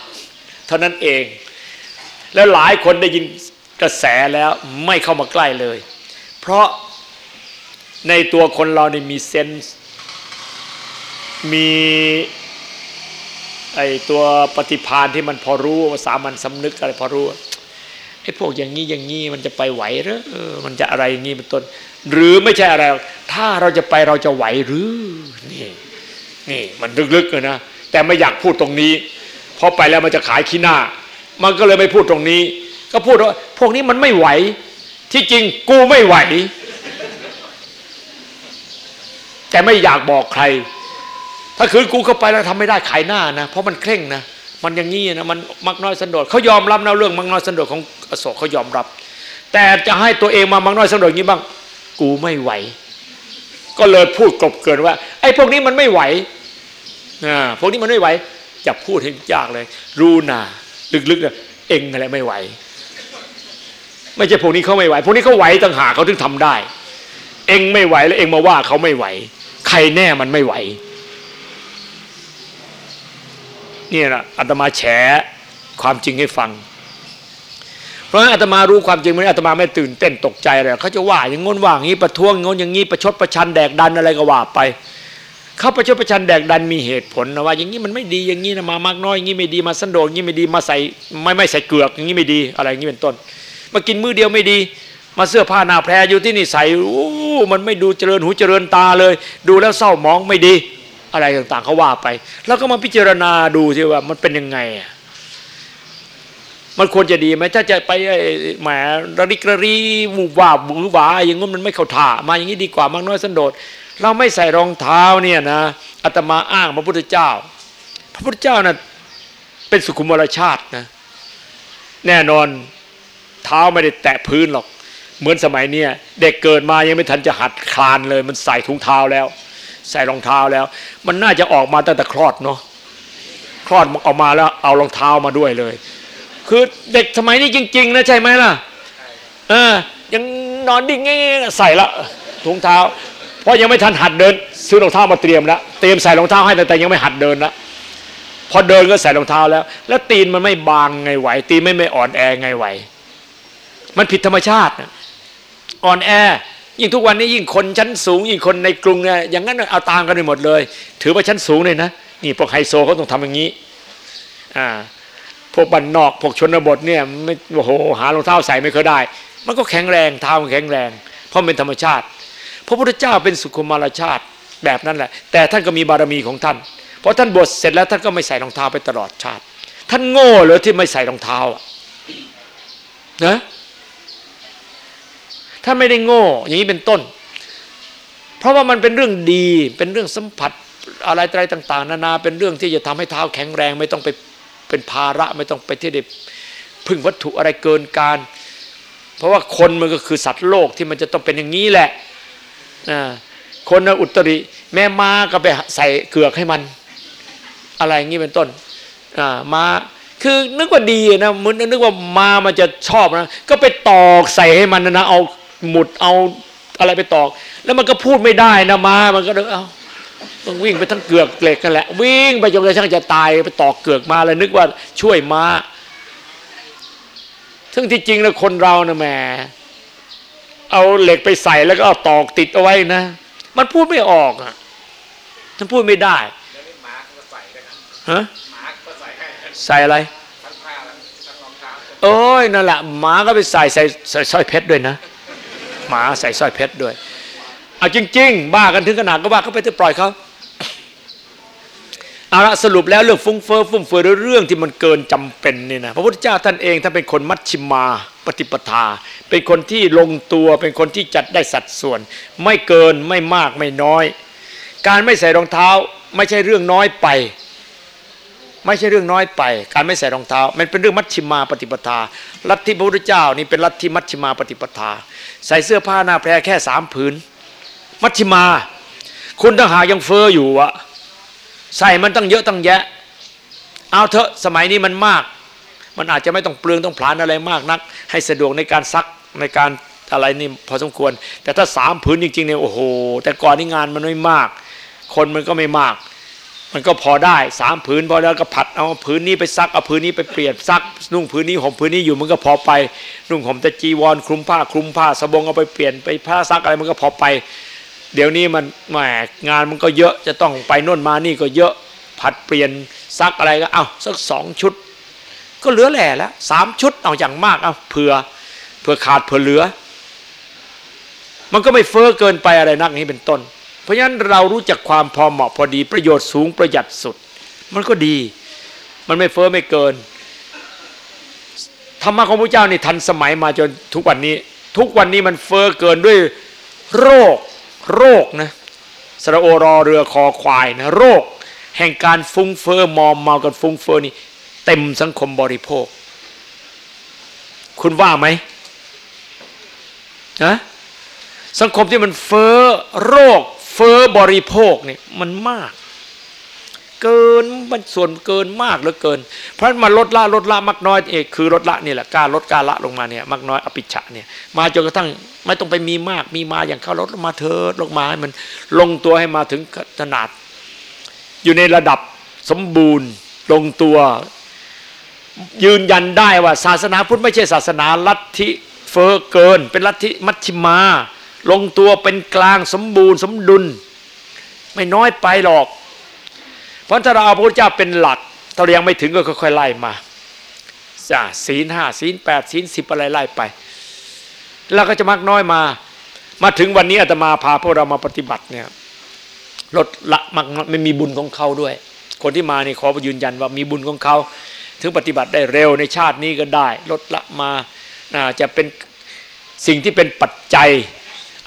เท่านั้นเอง แล้วหลายคนได้ยินกระแสแล้วไม่เข้ามาใกล้เลย เพราะในตัวคนเราเนี่มีเซนส์มีไอตัวปฏิพานที่มันพอรู้สามัญสำนึกอะไรพอรู้ไอ้พวกอย่างนี้อย่างนี้มันจะไปไหวหรือมันจะอะไรอย่างนี้เป็นต้น หรือไม่ใช่อะไร ถ้าเราจะไปเราจะไหวหรือนี่ นี่มันลึกๆเลยนะแต่ไม่อยากพูดตรงนี้พอไปแล้วมันจะขายขี้หน้า มันก็เลยไม่พูดตรงนี้ ก็พูดว่าพวกนี้มันไม่ไหว ที่จริงกูไม่ไหว แต่ไม่อยากบอกใคร ถ้าคืนกูเข้าไปแล้วทำไม่ได้ขายหน้านะ เพราะมันเคร่งนะมันอย่างนี้นะมันมักน้อยสันโดษเขายอมรับนะเรื่องมักน้อยสันโดษของอโศกเขายอมรับ แต่จะให้ตัวเองมามักน้อยสันโดษอย่างนี้บ้าง กูไม่ไหว ก็เลยพูดกลบเกินว่า ไอ้พวกนี้มันไม่ไหวอ่าพวกนี้มันไม่ไหวจะพูดให้ยากเลย รู้นาลึกๆเนี่ยเองอะไรไม่ไหว ไม่ใช่พวกนี้เขาไม่ไหว พวกนี้เขาไหวต่างหากเขาถึงทำได้ เองไม่ไหวแล้วเองมาว่าเขาไม่ไหว ใครแน่มันไม่ไหวนี่แหละอาตมาแฉความจริงให้ฟัง เพราะฉะนั้นอาตมารู้ความจริงมันอาตมาไม่ตื่นเต้นตกใจเลยเขาจะว่าอย่างงนว่างี้ประท้วงงนอย่างงี้ประชดประชันแดกดันอะไรก็ว่าไปเขาประชดประชันแดกดันมีเหตุผลนะว่า อย่างนี้มันไม่ดีอย่างนี้นะมามากน้อยอย่างนี้ไม่ดีมาสันโดษอย่างนี้ไม่ดีมาใส่ไม่ไม่ใส่เกลือกอย่างนี้ไม่ดีอะไรอย่างนี้เป็นต้น มากินมือเดียวไม่ดี มาเสื้อผ้าหนาแพรอยู่ที่นี่ใส่โอ้มันไม่ดูเจริญหูเจริญตาเลย ดูแล้วเศร้ามองไม่ดี อะไรต่างๆเขาว่าไป แล้วก็มาพิจารณาดูสิว่ามันเป็นยังไงอะ มันควรจะดีไหมถ้าจะไปแหมระริกระรีวูบวาบบูบาอย่างงี้มันไม่เข้าท่ามาอย่างนี้ดีกว่ามากน้อยสันโดษเราไม่ใส่รองเท้าเนี่ยนะอาตมาอ้างพระพุทธเจ้า พระพุทธเจ้านะ่ะเป็นสุขุมวรชาตินะแน่นอนเท้าไม่ได้แตะพื้นหรอก เหมือนสมัยเนี้ยเด็กเกิดมายังไม่ทันจะหัดคลานเลย มันใส่ถุงเท้าแล้ว ใส่รองเท้าแล้ว มันน่าจะออกมาตั้งแต่คลอดเนาะคลอดออกมาแล้วเอารองเท้ามาด้วยเลย คือเด็กสมัยนี้จริง ๆ นะใช่ไหมล่ะเออยังนอนดิ่งใส่ละถุงเท้า เพราะยังไม่ทันหัดเดิน ซื้อรองเท้ามาเตรียมแล้วเตรียมใส่รองเท้าให้แต่ยังไม่หัดเดินละพอเดินก็ใส่รองเท้าแล้ว แล้วตีนมันไม่บางไงไหว ตีนไม่ไม่อ่อนแอไงไหว มันผิดธรรมชาติอ่อนแอ ยิ่งทุกวันนี้ยิ่งคนชั้นสูงยิ่งคนในกรุงเนี่ยอย่างนั้นเอาตามกันไปหมดเลย ถือว่าชั้นสูงเลยนะนี่พวกไฮโซเขาต้องทำอย่างนี้อ่า พวกบ้านนอกพวกชนบทเนี่ยไม่โอ้โหหารองเท้าใส่ไม่เคยได้ มันก็แข็งแรงเท้ามันแข็งแรง เพราะเป็นธรรมชาติ พระพุทธเจ้าเป็นสุขุมารชาติแบบนั้นแหละ แต่ท่านก็มีบารมีของท่าน เพอท่านบวชเสร็จแล้วท่านก็ไม่ใส่รองเท้าไปตลอดชาติ ท่านโง่เหรือที่ไม่ใส่รองเท้านะถ้านไม่ได้โง่ อย่างนี้เป็นต้น เพราะว่ามันเป็นเรื่องดีเป็นเรื่องสัมผัสอะไรอะไรต่างๆ นานาเป็นเรื่องที่จะทำให้เท้าแข็งแรงไม่ต้องไป เป็นภาระไม่ต้องไปที่เด็พึ่งวัตถุอะไรเกินการ เพราะว่าคนมันก็คือสัตว์โลกที่มันจะต้องเป็นอย่างนี้แหละคนอุตริแม่ม้าก็ไปใส่เกือกให้มัน อะไรอย่างนี้เป็นต้นม้าคือนึกว่าดีนะมันนึกว่ามามันจะชอบนะ ก็ไปตอกใส่ให้มันนะเอาหมุดเอาอะไรไปตอก แล้วมันก็พูดไม่ได้นะมามันก็เอา ต้องวิ่งไปทั้งเกือกเหล็กกันแหละ วิ่งไปจนกระทั่งจะตายไปตอกเกือกมาเลยนึกว่าช่วยมาซึ่งที่จริงแล้วคนเรานะแหมเอาเหล็กไปใส่แล้วก็เอาตอกติดเอาไว้นะ มันพูดไม่ออกอะมันพูดไม่ได้ฮะใส่อะไรโอ้ยนั่นแหละหมาก็ไปใส่ใส่ใส่สร้อยเพชรด้วยนะหมาใส่สร้อยเพชรด้วย เอาจริง ๆ บ้ากันถึงขนาดก็ว่าเขาไปจะปล่อยเขาเอาละสรุปแล้วเรื่องฟุ้งเฟ้อฟุ่มเฟือยเรื่องที่มันเกินจำเป็นนี่นะพระพุทธเจ้าท่านเองท่านเป็นคนมัชชิมาปฏิปทา เป็นคนที่ลงตัวเป็นคนที่จัดได้สัดส่วน ไม่เกินไม่มากไม่น้อย การไม่ใส่รองเท้าไม่ใช่เรื่องน้อยไป ไม่ใช่เรื่องน้อยไป การไม่ใส่รองเท้า มันเป็นเรื่องมัชชิมาปฏิปทา ลัทธิพระพุทธเจ้านี่เป็นลัทธิมัชชิมาปฏิปทา ใส่เสื้อผ้าหน้าแพรแค่สามผืน มัชชิมา คุณตั้งหายังเฟอ้ออยู่อะใส่มันตั้งเยอะตั้งแยะ เอาเถอะสมัยนี้มันมาก มันอาจจะไม่ต้องเปลืองต้องผลานอะไรมากนัก ให้สะดวกในการซักในการอะไรนี่พอสมควร แต่ถ้าสามผืนจริงๆเนี่ยโอ้โหแต่ก่อนนี้งานมันไม่มาก คนมันก็ไม่มาก มันก็พอได้สามผืนพอแล้วก็ผัดเอาผืนนี้ไปซักเอาผืนนี้ไปเปลี่ยนซัก นุ่งผืนนี้ห่มผืนนี้อยู่มันก็พอไป นุ่งห่มแต่จีวรคลุมผ้าคลุมผ้าสบงเอาไปเปลี่ยนไปผ้าซักอะไรมันก็พอไป เดี๋ยวนี้มันแหมงานมันก็เยอะจะต้องไปน่นมานี่ก็เยอะผัดเปลี่ยนซักอะไรก็เอาสักสองชุด ก็เหลือแหล่แล้วสามชุดเอาอย่างมากเอาเผื่อเผื่อขาดเผื่อเหลือ มันก็ไม่เฟ้อเกินไปอะไรนักนี้เป็นต้น เพราะฉะนั้นเรารู้จักความพอเหมาะพอดีประโยชน์สูงประหยัดสุด มันก็ดี มันไม่เฟ้อไม่เกินธรรมะของพระเจ้านี่ทันสมัยมาจนทุกวันนี้ ทุกวันนี้มันเฟ้อเกินด้วยโรค โรคนะสระโอรอเรือคอควายนะโรค แห่งการฟุ้งเฟ้อมอมเมากันฟุ้งเฟ้อนี่เต็มสังคมบริโภค คุณว่าไหมนะสังคมที่มันเฟ้อโรค เฟอ้อบริโภคเนี่ยมันมาก เกินมันส่วนเกินมากเหลือเกิน เพราะมันลดละลดละมักน้อยเอกคือลดละนี่แหละการลดการละลงมาเนี่ยมักน้อยอภิชะเนี่ยมาจนกระทั่งไม่ต้องไปมีมากมีมาอย่างเขาลดลงมาเถิดลงมาให้มันลงตัวให้มาถึงขนาด อยู่ในระดับสมบูรณ์ลงตัว ยืนยันได้ว่าศาสนาพุทธไม่ใช่ศาสนาลัทธิเฟอเกิน เป็นลัทธิมัชชิมา ลงตัวเป็นกลางสมบูรณ์ สมดุล ไม่น้อยไปหรอก ราะถ้าเราเอาพระพุทธเจ้าเป็นหลักเรายังไม่ถึงก็ค่อยๆไล่มาจ้าศีลห้าศีลแปดศีลสิบอะไรไล่ไปแล้วก็จะมักน้อยมา มาถึงวันนี้อาตมาพาพวกเรามาปฏิบัติเนี่ยลดละมักไม่มีบุญของเขาด้วย คนที่มานี่ขอยืนยันว่ามีบุญของเขา ถึงปฏิบัติได้เร็วในชาตินี้ก็ได้ ลดละมาจะเป็นสิ่งที่เป็นปัจจัย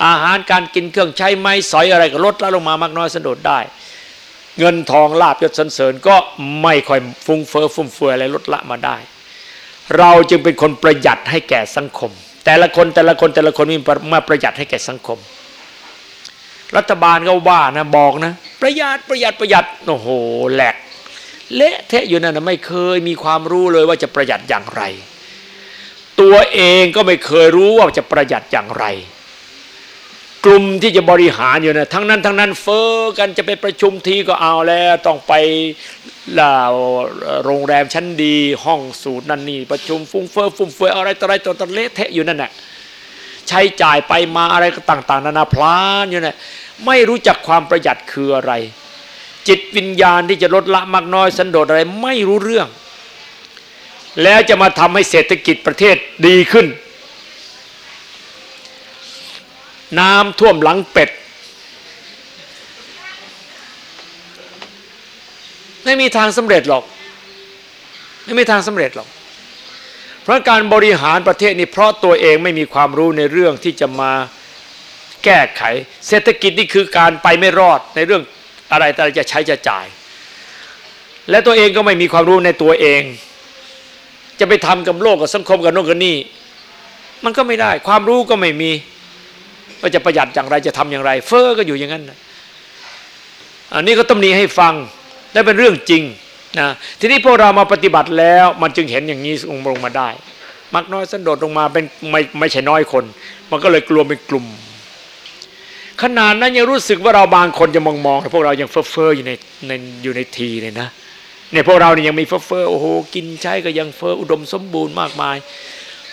อาหารการกินเครื่องใช้ไม้สอยอะไรก็ลดละลงมามากน้อยสะดดได้ เงินทองลาบยศสันเสริญก็ไม่ค่อยฟุ้งเฟ้อฟุ่มเฟือยอะไรลดละมาได้ เราจึงเป็นคนประหยัดให้แก่สังคม แต่ละคนแต่ละคนแต่ละคนมีมาประหยัดให้แก่สังคม รัฐบาลก็ว่านะบอกนะ ประหยัดประหยัดประหยัดโอ้โหแหลกเละเทะอยู่นั่นนะไม่เคยมีความรู้เลยว่าจะประหยัดอย่างไร ตัวเองก็ไม่เคยรู้ว่าจะประหยัดอย่างไร กลุ่มที่จะบริหารอยู่นะทั้งนั้น ทั้งนั้นเฟอ้อกันจะไปประชุมทีก็เอาแล้วต้องไปโรงแรมชั้นดีห้องสูตรนั่นนี่ประชุมฟุ้งเฟอ้อฟุ้งเฟ้ออะไรต่ออะไรตัวตะเละเทะอยู่นั่นแหละใช้จ่ายไปมาอะไรก็ต่าง ๆ นานาพลานอยู่นะไม่รู้จักความประหยัดคืออะไร จิตวิญญาณที่จะลดละมากน้อยสันโดษอะไรไม่รู้เรื่อง แล้วจะมาทำให้เศรษฐกิจประเทศดีขึ้น น้ำท่วมหลังเป็ด ไม่มีทางสำเร็จหรอก ไม่มีทางสำเร็จหรอก เพราะการบริหารประเทศนี่เพราะตัวเองไม่มีความรู้ในเรื่องที่จะมาแก้ไข เศรษฐกิจนี่คือการไปไม่รอดในเรื่องอะไรแต่จะใช้จะจ่าย และตัวเองก็ไม่มีความรู้ในตัวเอง จะไปทำกับโลกกับสังคมกับโน่นกับนี่มันก็ไม่ได้ ความรู้ก็ไม่มี ว่าจะประหยัดอย่างไรจะทำอย่างไร เฟอ้อก็อยู่อย่างนั้นอันนี้ก็ต้องนี้ให้ฟังและเป็นเรื่องจริงนะทีนี้พวกเรามาปฏิบัติแล้วมันจึงเห็นอย่างนี้องลงมาได้ มักน้อยสันโดษลงมาเป็นไม่ไม่ใช่น้อยคน มันก็เลยกลัวเป็นกลุ่ม ขนาดนั้นยังรู้สึกว่าเราบางคนจะมองมองพวกเรายังเฟ้อเฟ้ออยู่ในในอยู่ในทีเลยนะเนี่ยพวกเราเนี่ยยังมีเฟ้อเฟ้อโอ้โหกินใช้ก็ยังเฟ้ออุดมสมบูรณ์มากมาย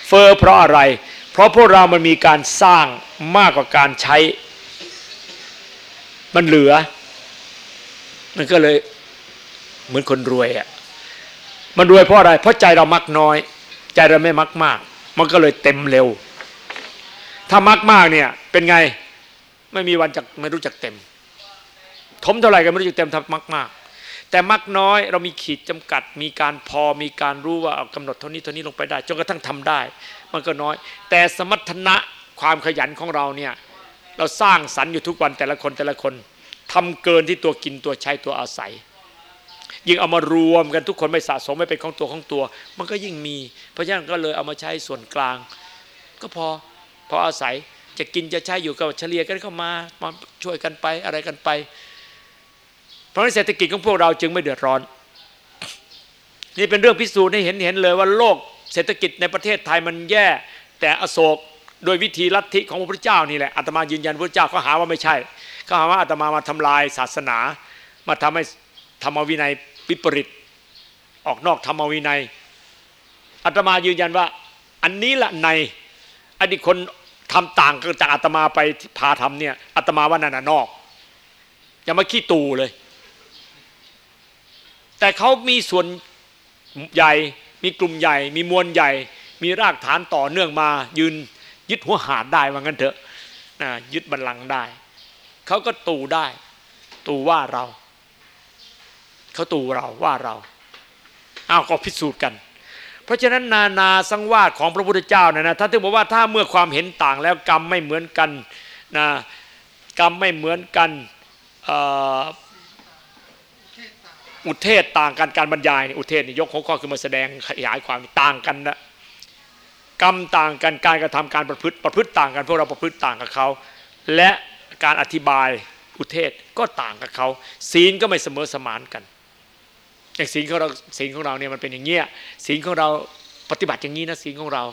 เฟ้อเพราะอะไร เพราะพวกเรามันมีการสร้างมากกว่าการใช้ มันเหลือ มันก็เลยเหมือนคนรวยอะมันรวยเพราะอะไร เพราะใจเรามักน้อย ใจเราไม่มักมาก มันก็เลยเต็มเร็ว ถ้ามักมากเนี่ย เป็นไง ไม่มีวันจะไม่รู้จักเต็ม ทมเท่าไหร่ก็ไม่รู้จักเต็มถ้ามักมาก แต่มักน้อยเรามีขีดจำกัด มีการพอ มีการรู้ว่าเอากำหนดเท่านี้เท่านี้ลงไปได้ จนกระทั่งทำได้ มันก็น้อย แต่สมรรถนะความขยันของเราเนี่ยเราสร้างสรรค์อยู่ทุกวันแต่ละคนแต่ละคนทำเกินที่ตัวกินตัวใช้ตัวอาศัย ยิ่งเอามารวมกันทุกคนไม่สะสมไม่เป็นของตัวของตัว มันก็ยิ่งมี เพราะฉะนั้นก็เลยเอามาใช้ส่วนกลาง ก็พอพออาศัยจะกินจะใช้อยู่ก็เฉลี่ยกันเข้ามามาช่วยกันไปอะไรกันไป เพราะฉะนั้นเศรษฐกิจของพวกเราจึงไม่เดือดร้อน นี่เป็นเรื่องพิสูจน์ให้เห็นเห็นเลยว่าโลก เศรษฐกิจในประเทศไทยมันแย่ แต่อโศกโดยวิธีลัทธิของพระพุทธเจ้านี่แหละอาตมายืนยันพระเจ้าเขาหาว่าไม่ใช่เขาหาว่าอาตมามาทำลายศาสนา มาทำให้ธรรมวินัยวิปริต ออกนอกธรรมวินัยอาตมายืนยันว่า อันนี้ละในอดีตคนทำต่างจากอาตมาไปพาทำเนี่ยอาตมาว่านั่นนอกอย่ามาขี้ตูเลย แต่เขามีส่วนใหญ่ มีกลุ่มใหญ่ มีมวลใหญ่ มีรากฐานต่อเนื่องมา ยืนยึดหัวหาดได้ว่างั้นเถอะยึดบัลลังก์ได้เขาก็ตูได้ ตูว่าเราเขาตู่เราว่าเราอ้าวก็พิสูจน์กัน เพราะฉะนั้นนานาสังวาสของพระพุทธเจ้าเนี่ยนะท่านถึงบอกว่าถ้าเมื่อความเห็นต่างแล้วกรรมไม่เหมือนกันนะกรรมไม่เหมือนกัน อุเทศต่างกันการบรรยายอุเทศนี่ยกหัวข้อคือมาแสดงขยายความต่างกันนะกรรมต่างกันการกระทำการประพฤติประพฤติต่างกันพวกเราประพฤติต่างกับเขาและการอธิบายอุเทศก็ต่างกับเขาศีลก็ไม่เสมอสมานกันอย่างศีลของเราศีลของเราเนี่ยมันเป็นอย่างเงี้ยศีลของเราปฏิบัติอย่างนี้นะศีลของเรา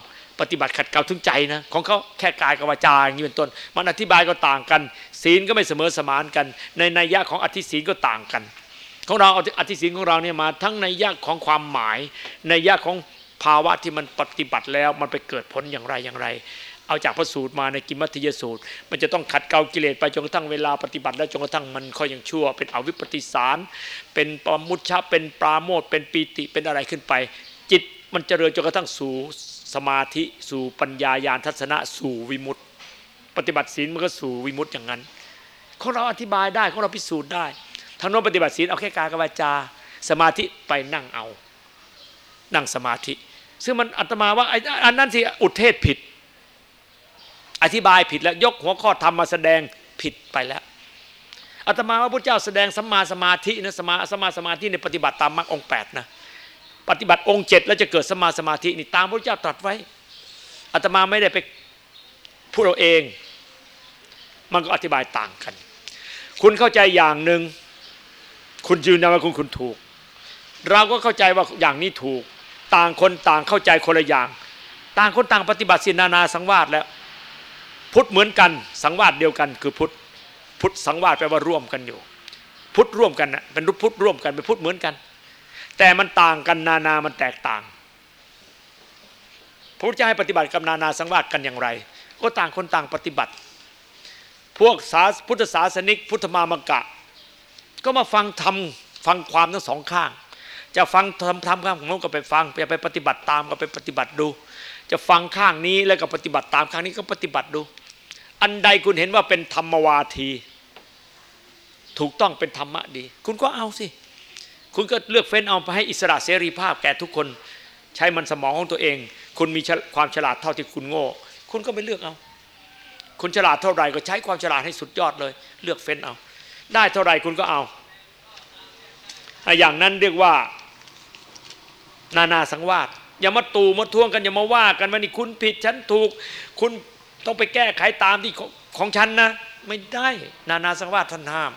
ปฏิบัติขัดเกลาทุกใจนะของเขาแค่กายกับวาจาอย่างนี้เป็นต้น มันอธิบายก็ต่างกัน ศีลก็ไม่เสมอสมานกัน ในนัยยะของอธิศีลก็ต่างกัน ของเราเอาอธิศีลของเราเนี่ยมาทั้งในยะของความหมาย ในยะของภาวะที่มันปฏิบัติแล้วมันไปเกิดผลอย่างไรอย่างไร เอาจากพระสูตรมาในกิมมัติยสูตร มันจะต้องขัดเกลากิเลสไปจนกระทั่งเวลาปฏิบัติ แล้วจนกระทั่งมันค่อยยังชั่ว เป็นอวิปปิสาร เป็นปมุชชะเป็นปราโมทเป็นปีติเป็นอะไรขึ้นไป จิตมันเจริญจนกระทั่งสู่สมาธิสู่ปัญญาญาณทัศนะสู่วิมุตติ ปฏิบัติศีลมันก็สู่วิมุตติอย่างนั้นของเราอธิบายได้ของเราพิสูจน์ได้ ทางโน้นปฏิบัติศีลเอาแค่กายกับวาจา สมาธิไปนั่งเอา นั่งสมาธิ ซึ่งมันอัตมาว่าอันนั้นสิอุเทศผิด อธิบายผิดแล้วยกหัวข้อธรรมมาแสดงผิดไปแล้วอาตมาว่าพระเจ้าแสดงสัมมาสมาธินะสมาสมาสมาธิในปฏิบัติตามมรรคองแปดนะปฏิบัติองค์เจ็ดแล้วจะเกิดสมาสมาธินี่ตามพระเจ้าตรัสไว้อาตมาไม่ได้ไปพูดเราเอง มันก็อธิบายต่างกัน คุณเข้าใจอย่างหนึ่ง คุณยืนยันว่าคุณคุณถูก เราก็เข้าใจว่าอย่างนี้ถูก ต่างคนต่างเข้าใจคนละอย่าง ต่างคนต่างปฏิบัติสินานาสังวาสแล้ว พุทธเหมือนกันสังวาสเดียวกัน คือพุทธพุทธสังวาสแปลว่าร่วมกันอยู่ พุทธร่วมกันนะเป็นรูปพุทธร่วมกันเป็นพุทธเหมือนกัน แต่มันต่างกันนานามันแตกต่างพระพุทธเจ้าให้ปฏิบัติกับนานาสังวาสกันอย่างไร ก็ต่างคนต่างปฏิบัติ พวกสาพุทธศาสนิก พุทธมามกะ ก็มาฟังทำฟังความทั้งสองข้าง จะฟังทำทำข้างของโน้นก็ไปฟังจะไปปฏิบัติตามก็ไปปฏิบัติดู จะฟังข้างนี้แล้วก็ปฏิบัติตามข้างนี้ก็ปฏิบัติดู อันใดคุณเห็นว่าเป็นธรรมวาที ถูกต้องเป็นธรรมะดี คุณก็เอาสิ คุณก็เลือกเฟ้นเอาไปให้อิสระเสรีภาพแก่ทุกคน ใช้มันสมองของตัวเอง คุณมีความฉลาดเท่าที่คุณโง่ คุณก็ไม่เลือกเอาคุณฉลาดเท่าไหร่ก็ใช้ความฉลาดให้สุดยอดเลย เลือกเฟ้นเอา ได้เท่าไหร่คุณก็เอา อย่างนั้นเรียกว่านานาสังวาสอย่ามาตูมาท่วงกันอย่ามาว่ากันว่านี่คุณผิดฉันถูก คุณต้องไปแก้ไขตามที่ของฉันนะ ไม่ได้นานาสังวาสท่านห้าม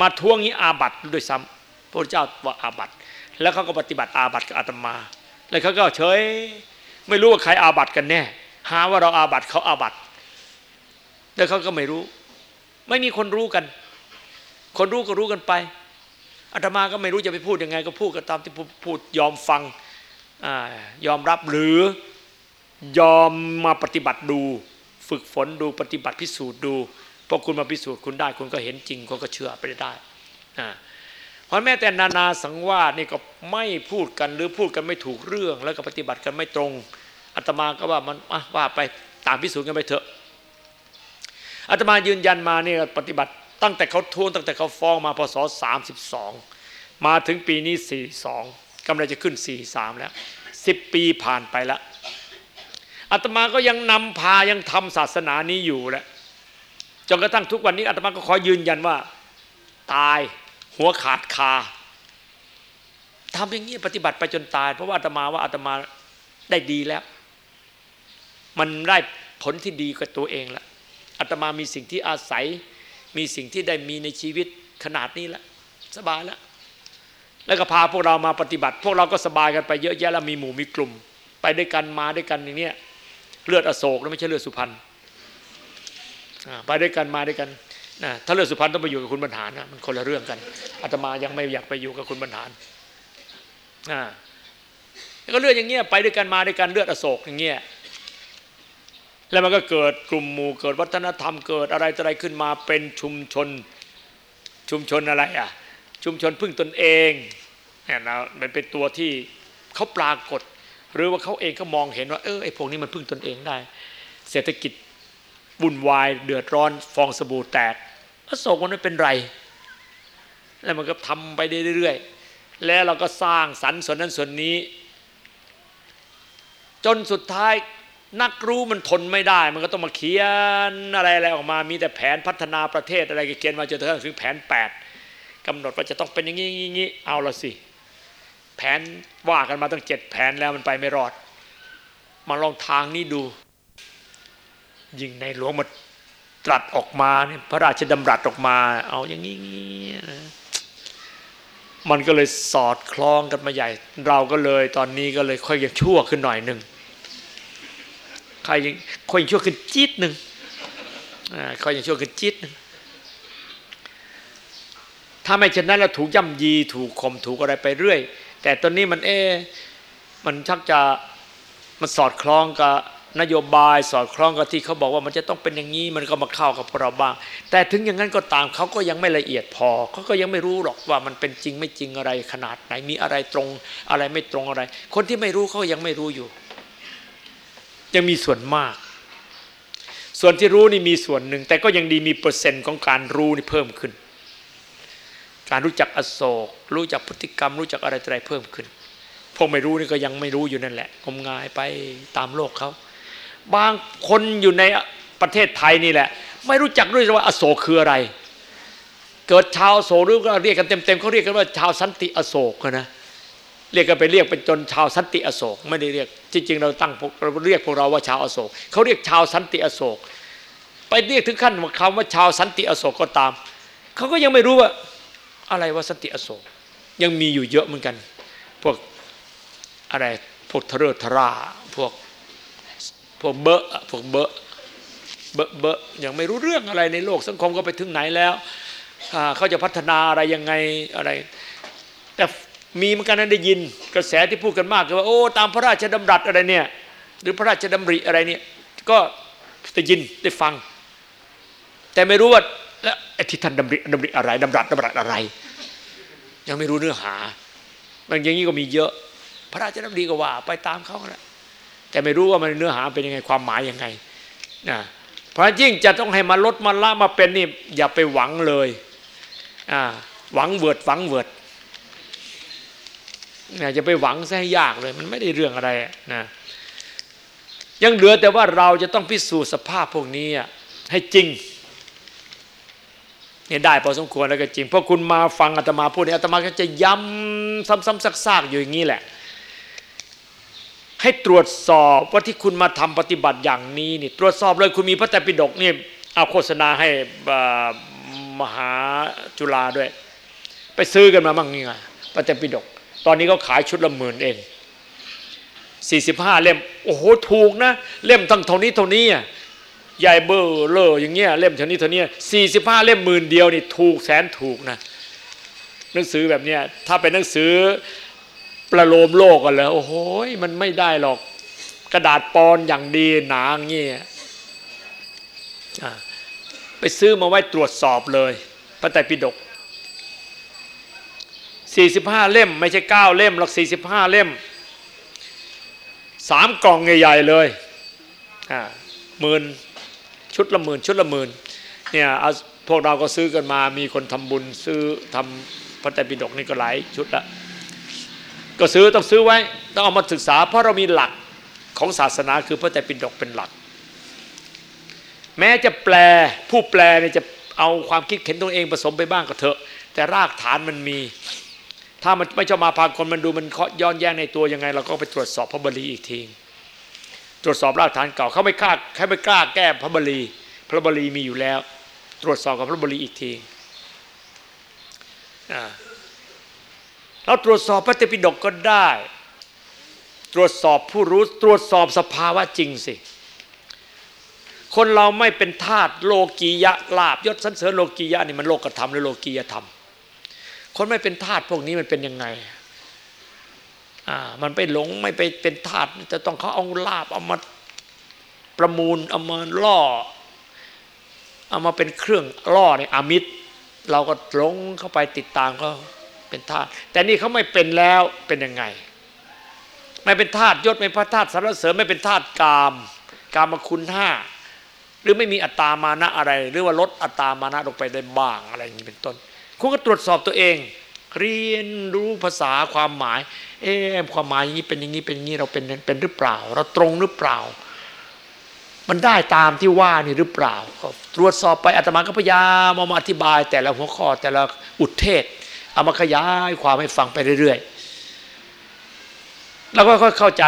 มาท่วงนี้อาบัตด้วยซ้ำพระเจ้าว่าอาบัตแล้วเขาก็ปฏิบัติอาบัตกับอาตมา แล้วเขาก็เฉยไม่รู้ว่าใครอาบัตกันแน่หาว่าเราอาบัตเขาอาบัตแล้วเขาก็ไม่รู้ ไม่มีคนรู้กัน คนรู้ก็รู้กันไปอาตมาก็ไม่รู้จะไปพูดยังไง ก็พูดกันตามที่พูดยอมฟังอยอมรับหรือยอมมาปฏิบัติดู ฝึกฝนดูปฏิบัติพิสูจน์ดูพอคุณมาพิสูจน์คุณได้ คุณก็เห็นจริงคุณก็เชื่อไปได้เพราะแม้แต่นานาสังวาสนี่ก็ไม่พูดกันหรือพูดกันไม่ถูกเรื่อง แล้วก็ปฏิบัติกันไม่ตรงอาตมาก็ว่ามันว่าไปตามพิสูจน์กันไปเถอะอาตมายืนยันมาเนี่ยปฏิบัติ ตั้งแต่เขาทวงตั้งแต่เขาฟ้องมาพศ32 มาถึงปีนี้ 42กำลังจะขึ้น 43 แล้ว 10 ปีผ่านไปแล้วอาตมาก็ยังนำพายังทำศาสนานี้อยู่แหละจนกระทั่งทุกวันนี้อาตมาก็ขอยืนยันว่า ตายหัวขาดคาทำอย่างนี้ปฏิบัติไปจนตาย เพราะว่าอาตมาว่าอาตมาได้ดีแล้ว มันได้ผลที่ดีกับตัวเองแล้วอาตมามีสิ่งที่อาศัย มีสิ่งที่ได้มีในชีวิตขนาดนี้แล้วสบายแล้วแล้วก็พาพวกเรามาปฏิบัติ พวกเราก็สบายกันไปเยอะแยะแล้วมีหมู่มีกลุ่ม ไปด้วยกันมาด้วยกันอย่างนี้เลือดอโศกแล้วไม่ใช่เลือดสุพรรณไปด้วยกันมาด้วยกันนะถ้าเลือดสุพรรณต้องไปอยู่กับคุณบรรหารนะมันคนละเรื่องกันอาตมายังไม่อยากไปอยู่กับคุณบรรหารอ่าก็เลือดอย่างเงี้ยไปด้วยกันมาด้วยกันเลือดอโศกอย่างเงี้ย แล้วมันก็เกิดกลุ่มหมู่เกิดวัฒนธรรมเกิดอะไรอะไรขึ้นมาเป็นชุมชนชุมชนอะไรอะชุมชนพึ่งตนเองเนี่ยนะมันเป็นตัวที่เขาปรากฏ หรือว่าเขาเองก็มองเห็นว่าเออไอ้พวกนี้มันพึ่งตนเองได้ เศรษฐกิจวุ่นวายเดือดร้อนฟองสบู่แตกอโศกมันไม่เป็นไร แล้วมันก็ทำไปเรื่อยๆแล้วเราก็สร้างสรรค์ส่วนนั้นส่วนนี้ จนสุดท้าย นักรู้มันทนไม่ได้ มันก็ต้องมาเขียนอะไรอะไรออกมา มีแต่แผนพัฒนาประเทศอะไรก็เขียนมาจนถึงแผนแปดกำหนดว่าจะต้องเป็นอย่างนี้อย่างนี้เอาละสิ แผนว่ากันมาตั้งเจ็ดแผนแล้วมันไปไม่รอด มาลองทางนี้ดู ยิงในหลวงมาตรัสออกมาเนี่ยพระราชดำรัสออกมา เอาอย่างนี้มันก็เลยสอดคล้องกันมาใหญ่ เราก็เลยตอนนี้ก็เลยค่อยยังชั่วขึ้นหน่อยหนึ่ง ครยังค่อยยังชั่วขึ้นจี๊ดหนึ่งคอยยังชั่วขึ้นจี๊ดหนึ่งถ้าไม่เช่นนั้นเราถูกย่ำยีถูกข่มถูกอะไรไปเรื่อย แต่ตอนนี้มันเอ๊มันชักจะมันสอดคล้องกับนโยบายสอดคล้องกับที่เขาบอกว่ามันจะต้องเป็นอย่างนี้มันก็มาเข้ากับพวกเราบ้าง แต่ถึงอย่างนั้นก็ตามเขาก็ยังไม่ละเอียดพอเขาก็ยังไม่รู้หรอกว่ามันเป็นจริงไม่จริงอะไรขนาดไหนมีอะไรตรงอะไรไม่ตรงอะไร คนที่ไม่รู้เขายังไม่รู้อยู่ ยังมีส่วนมาก ส่วนที่รู้นี่มีส่วนหนึ่ง แต่ก็ยังดีมีเปอร์เซ็นต์ของการรู้นี่เพิ่มขึ้น การรู้จักอโศก รู้จักพฤติกรรม รู้จักอะไรอะไรเพิ่มขึ้นพวกไม่รู้นี่ก็ยังไม่รู้อยู่นั่นแหละงมงายไปตามโลกเขาบางคนอยู่ในประเทศไทยนี่แหละ ไม่รู้จักด้วยว่าอโศกคืออะไร เกิดชาวโศกหรือก็เรียกกันเต็มๆเขาเรียกกันว่าชาวสันติอโศกนะเรียกกันไปเรียกเป็นจนชาวสันติอโศก ไม่ได้เรียก จริงๆเราตั้งเราเรียกพวกเราว่าชาวอโศกเขาเรียกชาวสันติอโศก ไปเรียกถึงขั้นคำว่าชาวสันติอโศกก็ตามเขาก็ยังไม่รู้ว่าอะไรว่าสันติอโศก ยังมีอยู่เยอะเหมือนกัน พวกอะไรพวกทะเรทราพวกพวกเบอะพวกเบอะเบอะเบอะยังไม่รู้เรื่องอะไรในโลกสังคมก็ไปถึงไหนแล้วเขาจะพัฒนาอะไรยังไงอะไร แต่ มีเหมือนกันนั้นได้ยินกระแสที่พูดกันมากคือว่าโอ้ตามพระราชดำรัสอะไรเนี่ยหรือพระราชดำริอะไรเนี่ยก็ได้ยินได้ฟัง แต่ไม่รู้ว่าแล้วไอ้ที่ท่านดำริดำริอะไรดำรัสดำรัสอะไร ยังไม่รู้เนื้อหา มันอย่างนี้ก็มีเยอะ พระราชดำริก็ว่าไปตามเขาแหละแต่ไม่รู้ว่ามันเนื้อหาเป็นยังไงความหมายยังไงนะเพราะยิ่งจะต้องให้มาลดมาละมาเป็นนี่อย่าไปหวังเลยอ่าหวังเวิร์ดหวังเวิร์ด นี่ยจะไปหวังซะให้ยากเลย มันไม่ได้เรื่องอะไรนะยังเหลือแต่ว่าเราจะต้องพิสูจน์สภาพพวกนี้ให้จริงเนี่ยได้พอสมควรแล้วก็จริงเพราะคุณมาฟังอาตมาพูดเนี่ยอาตมาก็จะย้ำซ้ำๆซากๆอยู่อย่างนี้แหละ ให้ตรวจสอบว่าที่คุณมาทำปฏิบัติอย่างนี้นี่ตรวจสอบเลยคุณมีพระไตรปิฎกนี่เอาโฆษณาให้มหาจุฬาด้วย ไปซื้อกันมาบ้างนี่ไงพระไตรปิฎก ตอนนี้เขาขายชุดละหมื่นเอง45 เล่ม โอ้โห ถูกนะ เล่มทั้งเท่านี้เท่านี้ใหญ่เบอร์เลออย่างเงี้ย เล่มเท่านี้เท่านี้45 เล่มหมื่นเดียวนี่ถูกแสนถูกนะ หนังสือแบบเนี้ย ถ้าเป็นหนังสือประโลมโลกกันแล้วโอ้โห มันไม่ได้หรอก กระดาษปอนอย่างดีหนาอย่างเงี้ยไปซื้อมาไว้ตรวจสอบเลย พระไตรปิฎก 45 เล่ม ไม่ใช่ 9 เล่มหรอก45 เล่มสามกล่องใหญ่ๆเลยหมื่นชุดละหมื่นชุดละหมื่นเนี่ยพวกเราก็ซื้อกันมามีคนทำบุญซื้อทำพระไตรปิฎกนี่ก็หลายชุดละก็ซื้อต้องซื้อไว้ต้องเอามาศึกษา เพราะเรามีหลักของศาสนาคือพระไตรปิฎกเป็นหลัก แม้จะแปลผู้แปลเนี่ยจะเอาความคิดเห็นตัวเองผสมไปบ้างก็เถอะ แต่รากฐานมันมี ถ้ามันไม่ชอบมาพากลมันดูมันย้อนแย้งในตัวยังไง เราก็ไปตรวจสอบพระบาลีอีกทีตรวจสอบรากฐานเก่าเขาไม่กล้าเขาไม่กล้าแก้พระบาลีพระบาลีมีอยู่แล้ว ตรวจสอบกับพระบาลีอีกทีเราตรวจสอบพระเตปิฎกก็ได้ ตรวจสอบผู้รู้ตรวจสอบสภาวะจริงสิคนเราไม่เป็นทาตโลกียะลาบยศสันเสริญโลกียะนี่มันโลกธรรมหรือโลกียธรรม คนไม่เป็นทาสพวกนี้มันเป็นยังไงอ่ามันไปหลงไม่ไปเป็นทาสจะต้องเขาเอาลาบเอามาประมูลเอามาล่อ เอามาเป็นเครื่องล่อในอามิตร เราก็หลงเข้าไปติดตามเขาเป็นทาสแต่นี่เขาไม่เป็นแล้วเป็นยังไง ไม่เป็นทาสยศไม่พระทาสสารเสริมไม่เป็นทาสกาม กามคุณห้าหรือไม่มีอัตตามานะอะไร หรือว่าลดอัตตามานะลงไปได้บ้างอะไรอย่างนี้เป็นต้น คุณก็ตรวจสอบตัวเอง เรียนรู้ภาษาความหมาย เอ๊ความหมายอย่างนี้เป็นอย่างนี้เป็นอย่างนี้เราเป็นเป็นหรือเปล่า เราตรงหรือเปล่า มันได้ตามที่ว่านี่หรือเปล่า ตรวจสอบไปอาตมาก็พยายามมาอธิบาย แต่ละหัวข้อแต่ละอุทเทศเอามาขยายความให้ฟังไปเรื่อยๆแล้วก็ค่อยเข้าใจ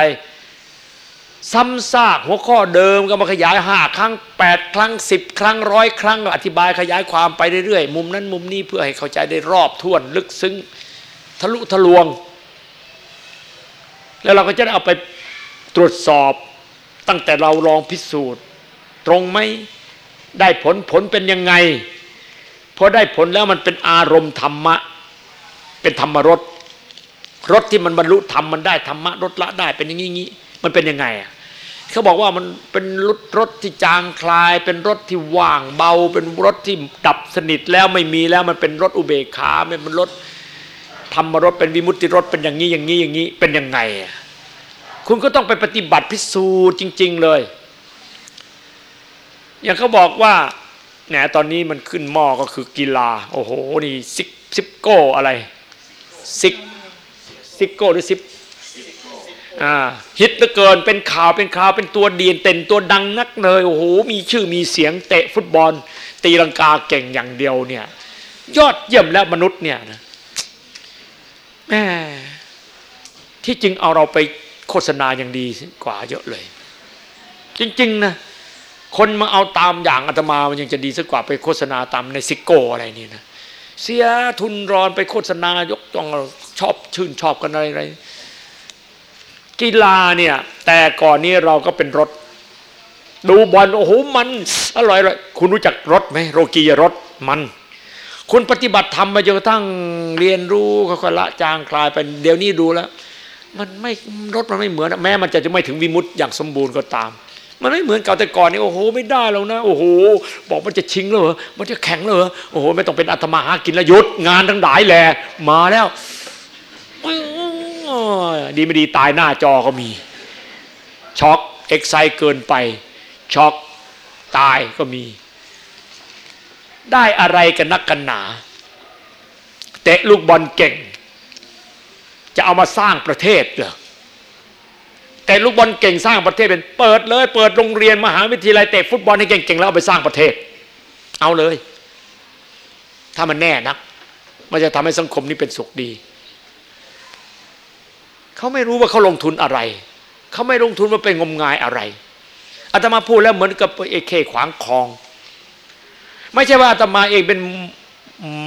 ซ้ำซากหัวข้อเดิมก็มาขยายห้าครั้งแปดครั้งสิบครั้งร้อยครั้งอธิบายขยายความไปเรื่อยๆมุมนั้นมุมนี้เพื่อให้เข้าใจได้รอบท้วนลึกซึ้งทะลุทะลวง แล้วเราก็จะได้เอาไปตรวจสอบตั้งแต่เราลองพิสูจน์ ตรงไหมได้ผลผลเป็นยังไงพอได้ผลแล้วมันเป็นอารมณ์ธรรมะ เป็นธรรมรสรสที่มันบรรลุธรรมมันได้ธรรมะรสละได้เป็นอย่างนี้ มันเป็นยังไงอะเขาบอกว่ามันเป็นรถรถที่จางคลาย เป็นรถที่ว่างเบา เป็นรถที่ดับสนิทแล้วไม่มีแล้วมันเป็นรถอุเบกขาเป็นรถธรรมรถเป็นวิมุตติรถเป็นอย่างนี้อย่างนี้อย่างนี้เป็นยังไงอะคุณก็ต้องไปปฏิบัติพิสูจน์จริง ๆเลย อย่างเขาบอกว่าเนี่ยตอนนี้มันขึ้นหม้อก็คือกีฬา โอ้โหนี่ซิกซิปโก้อะไรซิกซิกโก้หรือซิป ฮิตเหลือเกินเป็นข่าวเป็นข่าวเป็นตัวเดียนเต็นตัวดังนักเลยโอ้โหมีชื่อมีเสียงเตะฟุตบอล ตีลังกาเก่งอย่างเดียวเนี่ย ยอดเยี่ยมแล้วมนุษย์เนี่ยนะแม่ที่จริงเอาเราไปโฆษณาอย่างดีกว่าเยอะเลย จริงๆนะคนมาเอาตามอย่างอาตมามันยังจะดีสักกว่าไปโฆษณาตามในซิโก้อะไรนี่นะเสียทุนรอนไปโฆษณายกจองชอบชื่นชอบกันอะไรอะไร กีฬาเนี่ยแต่ก่อนนี้เราก็เป็นรถ ดูบอลโอ้โหมันอร่อยเลยคุณรู้จักรถไหมโรกีรถมัน คุณปฏิบัติธรรมมาจนกระทั่งเรียนรู้ค่อยๆละจางคลายไปเดี๋ยวนี้ดูแล้ว มันไม่รถมันไม่เหมือนแม้มันจะจะไม่ถึงวิมุตต์อย่างสมบูรณ์ก็ตาม มันไม่เหมือนเก่าแต่ก่อนนี่โอ้โห ไม่ได้แล้วนะ โอ้โห บอกมันจะชิงแล้วเหรอมันจะแข็งแล้วเหรอโอ้โห ไม่ต้องเป็นอาตมาหากินแล้วยุดงานทั้งหลายแหละมาแล้ว ดีไม่ดีตายหน้าจอก็มี ช็อกเอ็กไซเกินไป ช็อกตายก็มี ได้อะไรกันนักกันหนา เตะลูกบอลเก่ง จะเอามาสร้างประเทศเหรอแต่ลูกบอลเก่งสร้างประเทศเป็นเปิดเลย เปิดโรงเรียนมหาวิทยาลัยเตะฟุตบอลให้เก่งๆแล้วเอาไปสร้างประเทศ เอาเลย ถ้ามันแน่นักมันจะทำให้สังคมนี้เป็นสุขดี เขาไม่รู้ว่าเขาลงทุนอะไร เขาไม่ลงทุนว่าเป็นงมงายอะไรอาตมาพูดแล้วเหมือนกับเอเคขวางคลอง ไม่ใช่ว่าอาตมาเองเป็น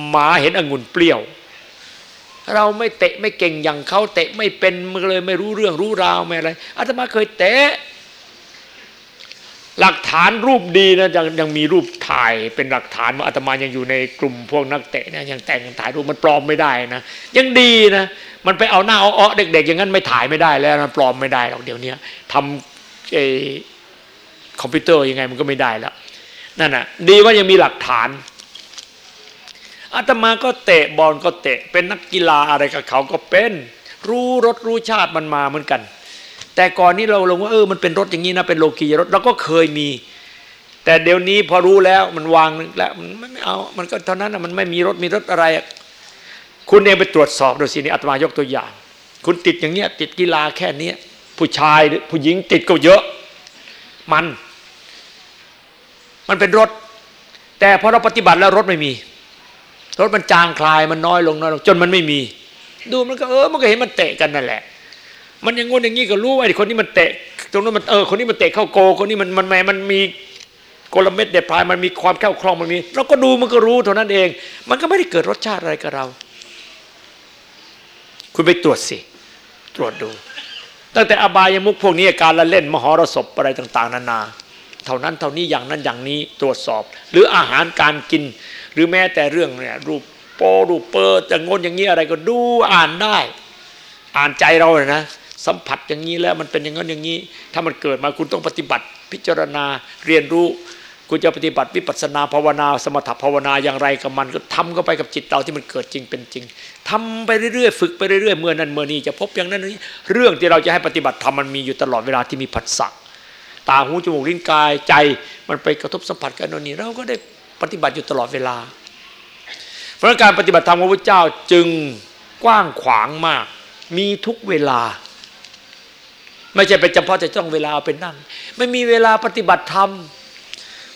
หมาเห็นองุ่นเปรี้ยว เราไม่เตะไม่เก่งอย่างเขาเตะไม่เป็นมันเลยไม่รู้เรื่องรู้ราวไม่อะไรอาตมาเคยเตะ หลักฐานรูปดีนะยังยังมีรูปถ่ายเป็นหลักฐานว่าอาตมายังอยู่ในกลุ่มพวกนักเตะนะยังแต่งถ่ายรูปมันปลอมไม่ได้นะยังดีนะมันไปเอาหน้าเอาเอาเด็ก ๆ อย่างนั้นไม่ถ่ายไม่ได้แล้วมันปลอมไม่ได้หรอกเดี๋ยวนี้ทำเอคอมพิวเตอร์ยังไงมันก็ไม่ได้แล้วนั่นน่ะดีว่ายังมีหลักฐานอาตมาก็เตะบอลก็เตะเป็นนักกีฬาอะไรกับเขาก็เป็น รู้รถรู้ชาติมันมาเหมือนกัน แต่ก่อนนี้เราลงว่าเออมันเป็นรถอย่างนี้นะเป็นโลกีรถเราก็เคยมี แต่เดี๋ยวนี้พอรู้แล้วมันวางแล้วมันไม่เอามันก็เท่านั้นนะมันไม่มีรถมีรถอะไร คุณเองไปตรวจสอบดูสินี่อาตมายกตัวอย่าง คุณติดอย่างเงี้ยติดกีฬาแค่นี้ผู้ชายผู้หญิงติดก็เยอะ มัน มันเป็นรถ แต่พอเราปฏิบัติแล้วรถไม่มี รถมันจางคลายมันน้อยลงน้อยลงจนมันไม่มี ดูมันก็เออมันก็เห็นมันเตะกันนั่นแหละ มันย่างงนอย่างงี้ก็รู้ว่าไอ้คนนี้มันเตะตรงนั้นมันเออคนนี้มันเตะเข้าโก คนนี้มันมันแม่มันมีกลเม็ดเด็ดปลายมันมีความแข็งคล่องมันมีเราก็ดูมันก็รู้เท่านั้นเอง มันก็ไม่ได้เกิดรสชาติอะไรกับเรา คุณไปตรวจสิ ตรวจดู ตั้งแต่อบายมุกพวกนี้การละเล่น มหรสพอะไรต่าง ๆ นานา เท่านั้นเท่านี้อย่างนั้นอย่างนี้ตรวจสอบ หรืออาหารการกิน หรือแม้แต่เรื่องเนี่ยรูปโปรูปเปิดจะงนอย่างนี้อะไรก็ดูอ่านได้ อ่านใจเราเลยนะ สัมผัสอย่างนี้แล้วมันเป็นอย่างนั้นอย่างนี้ ถ้ามันเกิดมาคุณต้องปฏิบัติพิจารณาเรียนรู้ คุณจะปฏิบัติวิปัสนาภาวนา สมถภาวนาอย่างไรกับมันก็ทำเข้าไปกับจิตเราที่มันเกิดจริงเป็นจริงทำไปเรื่อยๆฝึกไปเรื่อยๆเมื่อนั้นเมื่อนี้จะพบอย่างนั้นนี้เรื่องที่เราจะให้ปฏิบัติทำมันมีอยู่ตลอดเวลาที่มีผัสสะตาหูจมูกลิ้นกายใจมันไปกระทบสัมผัสกันโน่นนี่เราก็ได้ปฏิบัติอยู่ตลอดเวลา เพราะการปฏิบัติธรรมของพระเจ้าจึงกว้างขวางมาก มีทุกเวลา ไม่ใช่เป็นเฉพาะจะต้องเวลาเป็นนั่ง ไม่มีเวลาปฏิบัติธรรม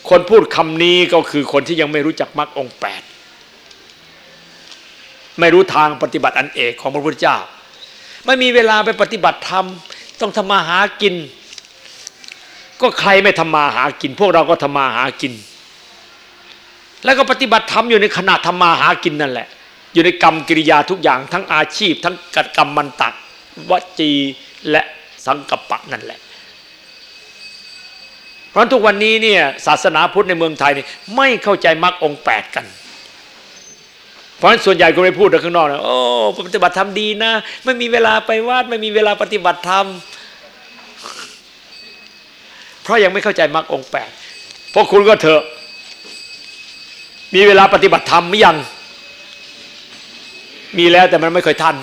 คนพูดคำนี้ก็คือคนที่ยังไม่รู้จักมรรคองแปดไม่รู้ทางปฏิบัติอันเอกของพระพุทธเจ้า ไม่มีเวลาไปปฏิบัติธรรม ต้องทำมาหากิน ก็ใครไม่ทำมาหากิน พวกเราก็ทำมาหากิน แล้วก็ปฏิบัติธรรมอยู่ในขณะทำมาหากินนั่นแหละ อยู่ในกรรมกิริยาทุกอย่างทั้งอาชีพ ทั้งกกรรมมันตัดวจีและ สังกปะนั่นแหละ เพราะทุกวันนี้เนี่ยศาสนาพุทธในเมืองไทยนี่ไม่เข้าใจมรรคองแปดกัน เพราะฉะนั้นส่วนใหญ่ก็ไม่พูดข้างนอกนะโอ้ปฏิบัติธรรมดีนะ ไม่มีเวลาไปวัดไม่มีเวลาปฏิบัติธรรมเพราะยังไม่เข้าใจมรรคองแปดพวกคุณก็เถอะมีเวลาปฏิบัติธรรมหรือยัง มีแล้วแต่มันไม่ค่อยทัน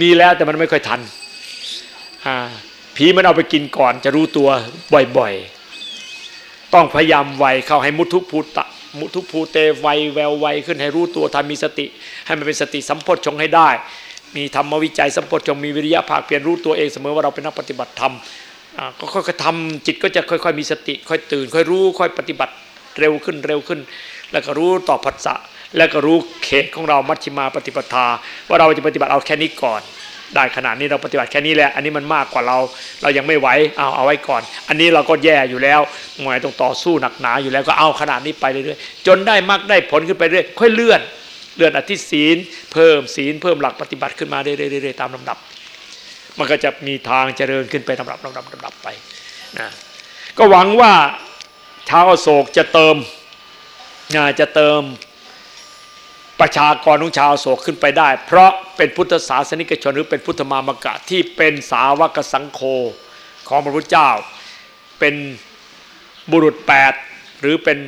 มีแล้วแต่มันไม่ค่อยทัน ผีมันเอาไปกินก่อนจะรู้ตัวบ่อยๆ ต้องพยายามไวเข้าให้มุทุภูตะมุทุภูเตไวแววไวขึ้นให้รู้ตัวทำมีสติ ให้มันเป็นสติสัมโพชงให้ได้ มีธรรมวิจัยสัมโพชงมีวิริยะภาคเปลี่ยนรู้ตัวเองเสมอว่าเราเป็นนักปฏิบัติธรรมก็ค่อยๆทำจิตก็จะค่อยๆมีสติ ค่อยตื่น ค่อยรู้ค่อยปฏิบัติเร็วขึ้นเร็วขึ้น แล้วก็รู้ต่อผัสสะแล้วก็รู้เขตของเรามัชฌิมาปฏิปทา ว่าเราจะปฏิบัติเอาแค่นี้ก่อน ได้ขนาดนี้เราปฏิบัติแค่นี้แหละอันนี้มันมากกว่าเรา เรายังไม่ไหวเอาเอาไว้ก่อน อันนี้เราก็แย่อยู่แล้วหมายต้องต่อสู้หนักหนาอยู่แล้วก็เอาขนาดนี้ไปเรื่อยๆจนได้มรรคได้ผลขึ้นไปเรื่อยค่อยเลื่อน เลื่อนอธิศีล เพิ่มศีลเพิ่มหลักปฏิบัติขึ้นมาเรื่อยๆตามลำดับ มันก็จะมีทางเจริญขึ้นไปลำดับลำดับลำดับไปนะก็หวังว่าชาวโศกจะเติมนจะเติม ประชากรของชาวโศกขึ้นไปได้ เพราะเป็นพุทธศาสนิกชนหรือเป็นพุทธมามกะที่เป็นสาวกสังโฆของพระพุทธเจ้า เป็นบุรุษแปดหรือเป็น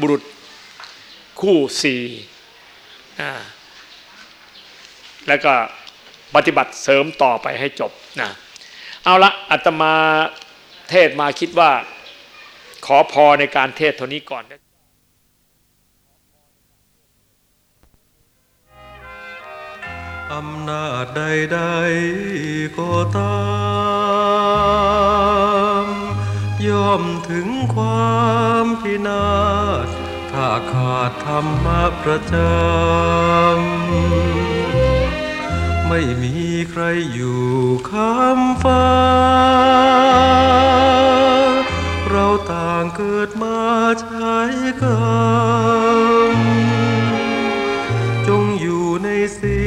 บุรุษคู่สี่อ่าแล้วก็ปฏิบัติเสริมต่อไปให้จบนะเอาละอาตมาเทศมาคิดว่า ขอพอในการเทศเท่านี้ก่อน อำนาจใดๆก็ตาม ย่อมถึงความพินาศ ถ้าขาดธรรมะประจำไม่มีใครอยู่ข้ามฟ้า เราต่างเกิดมาใช้กรรมจงอยู่ในศี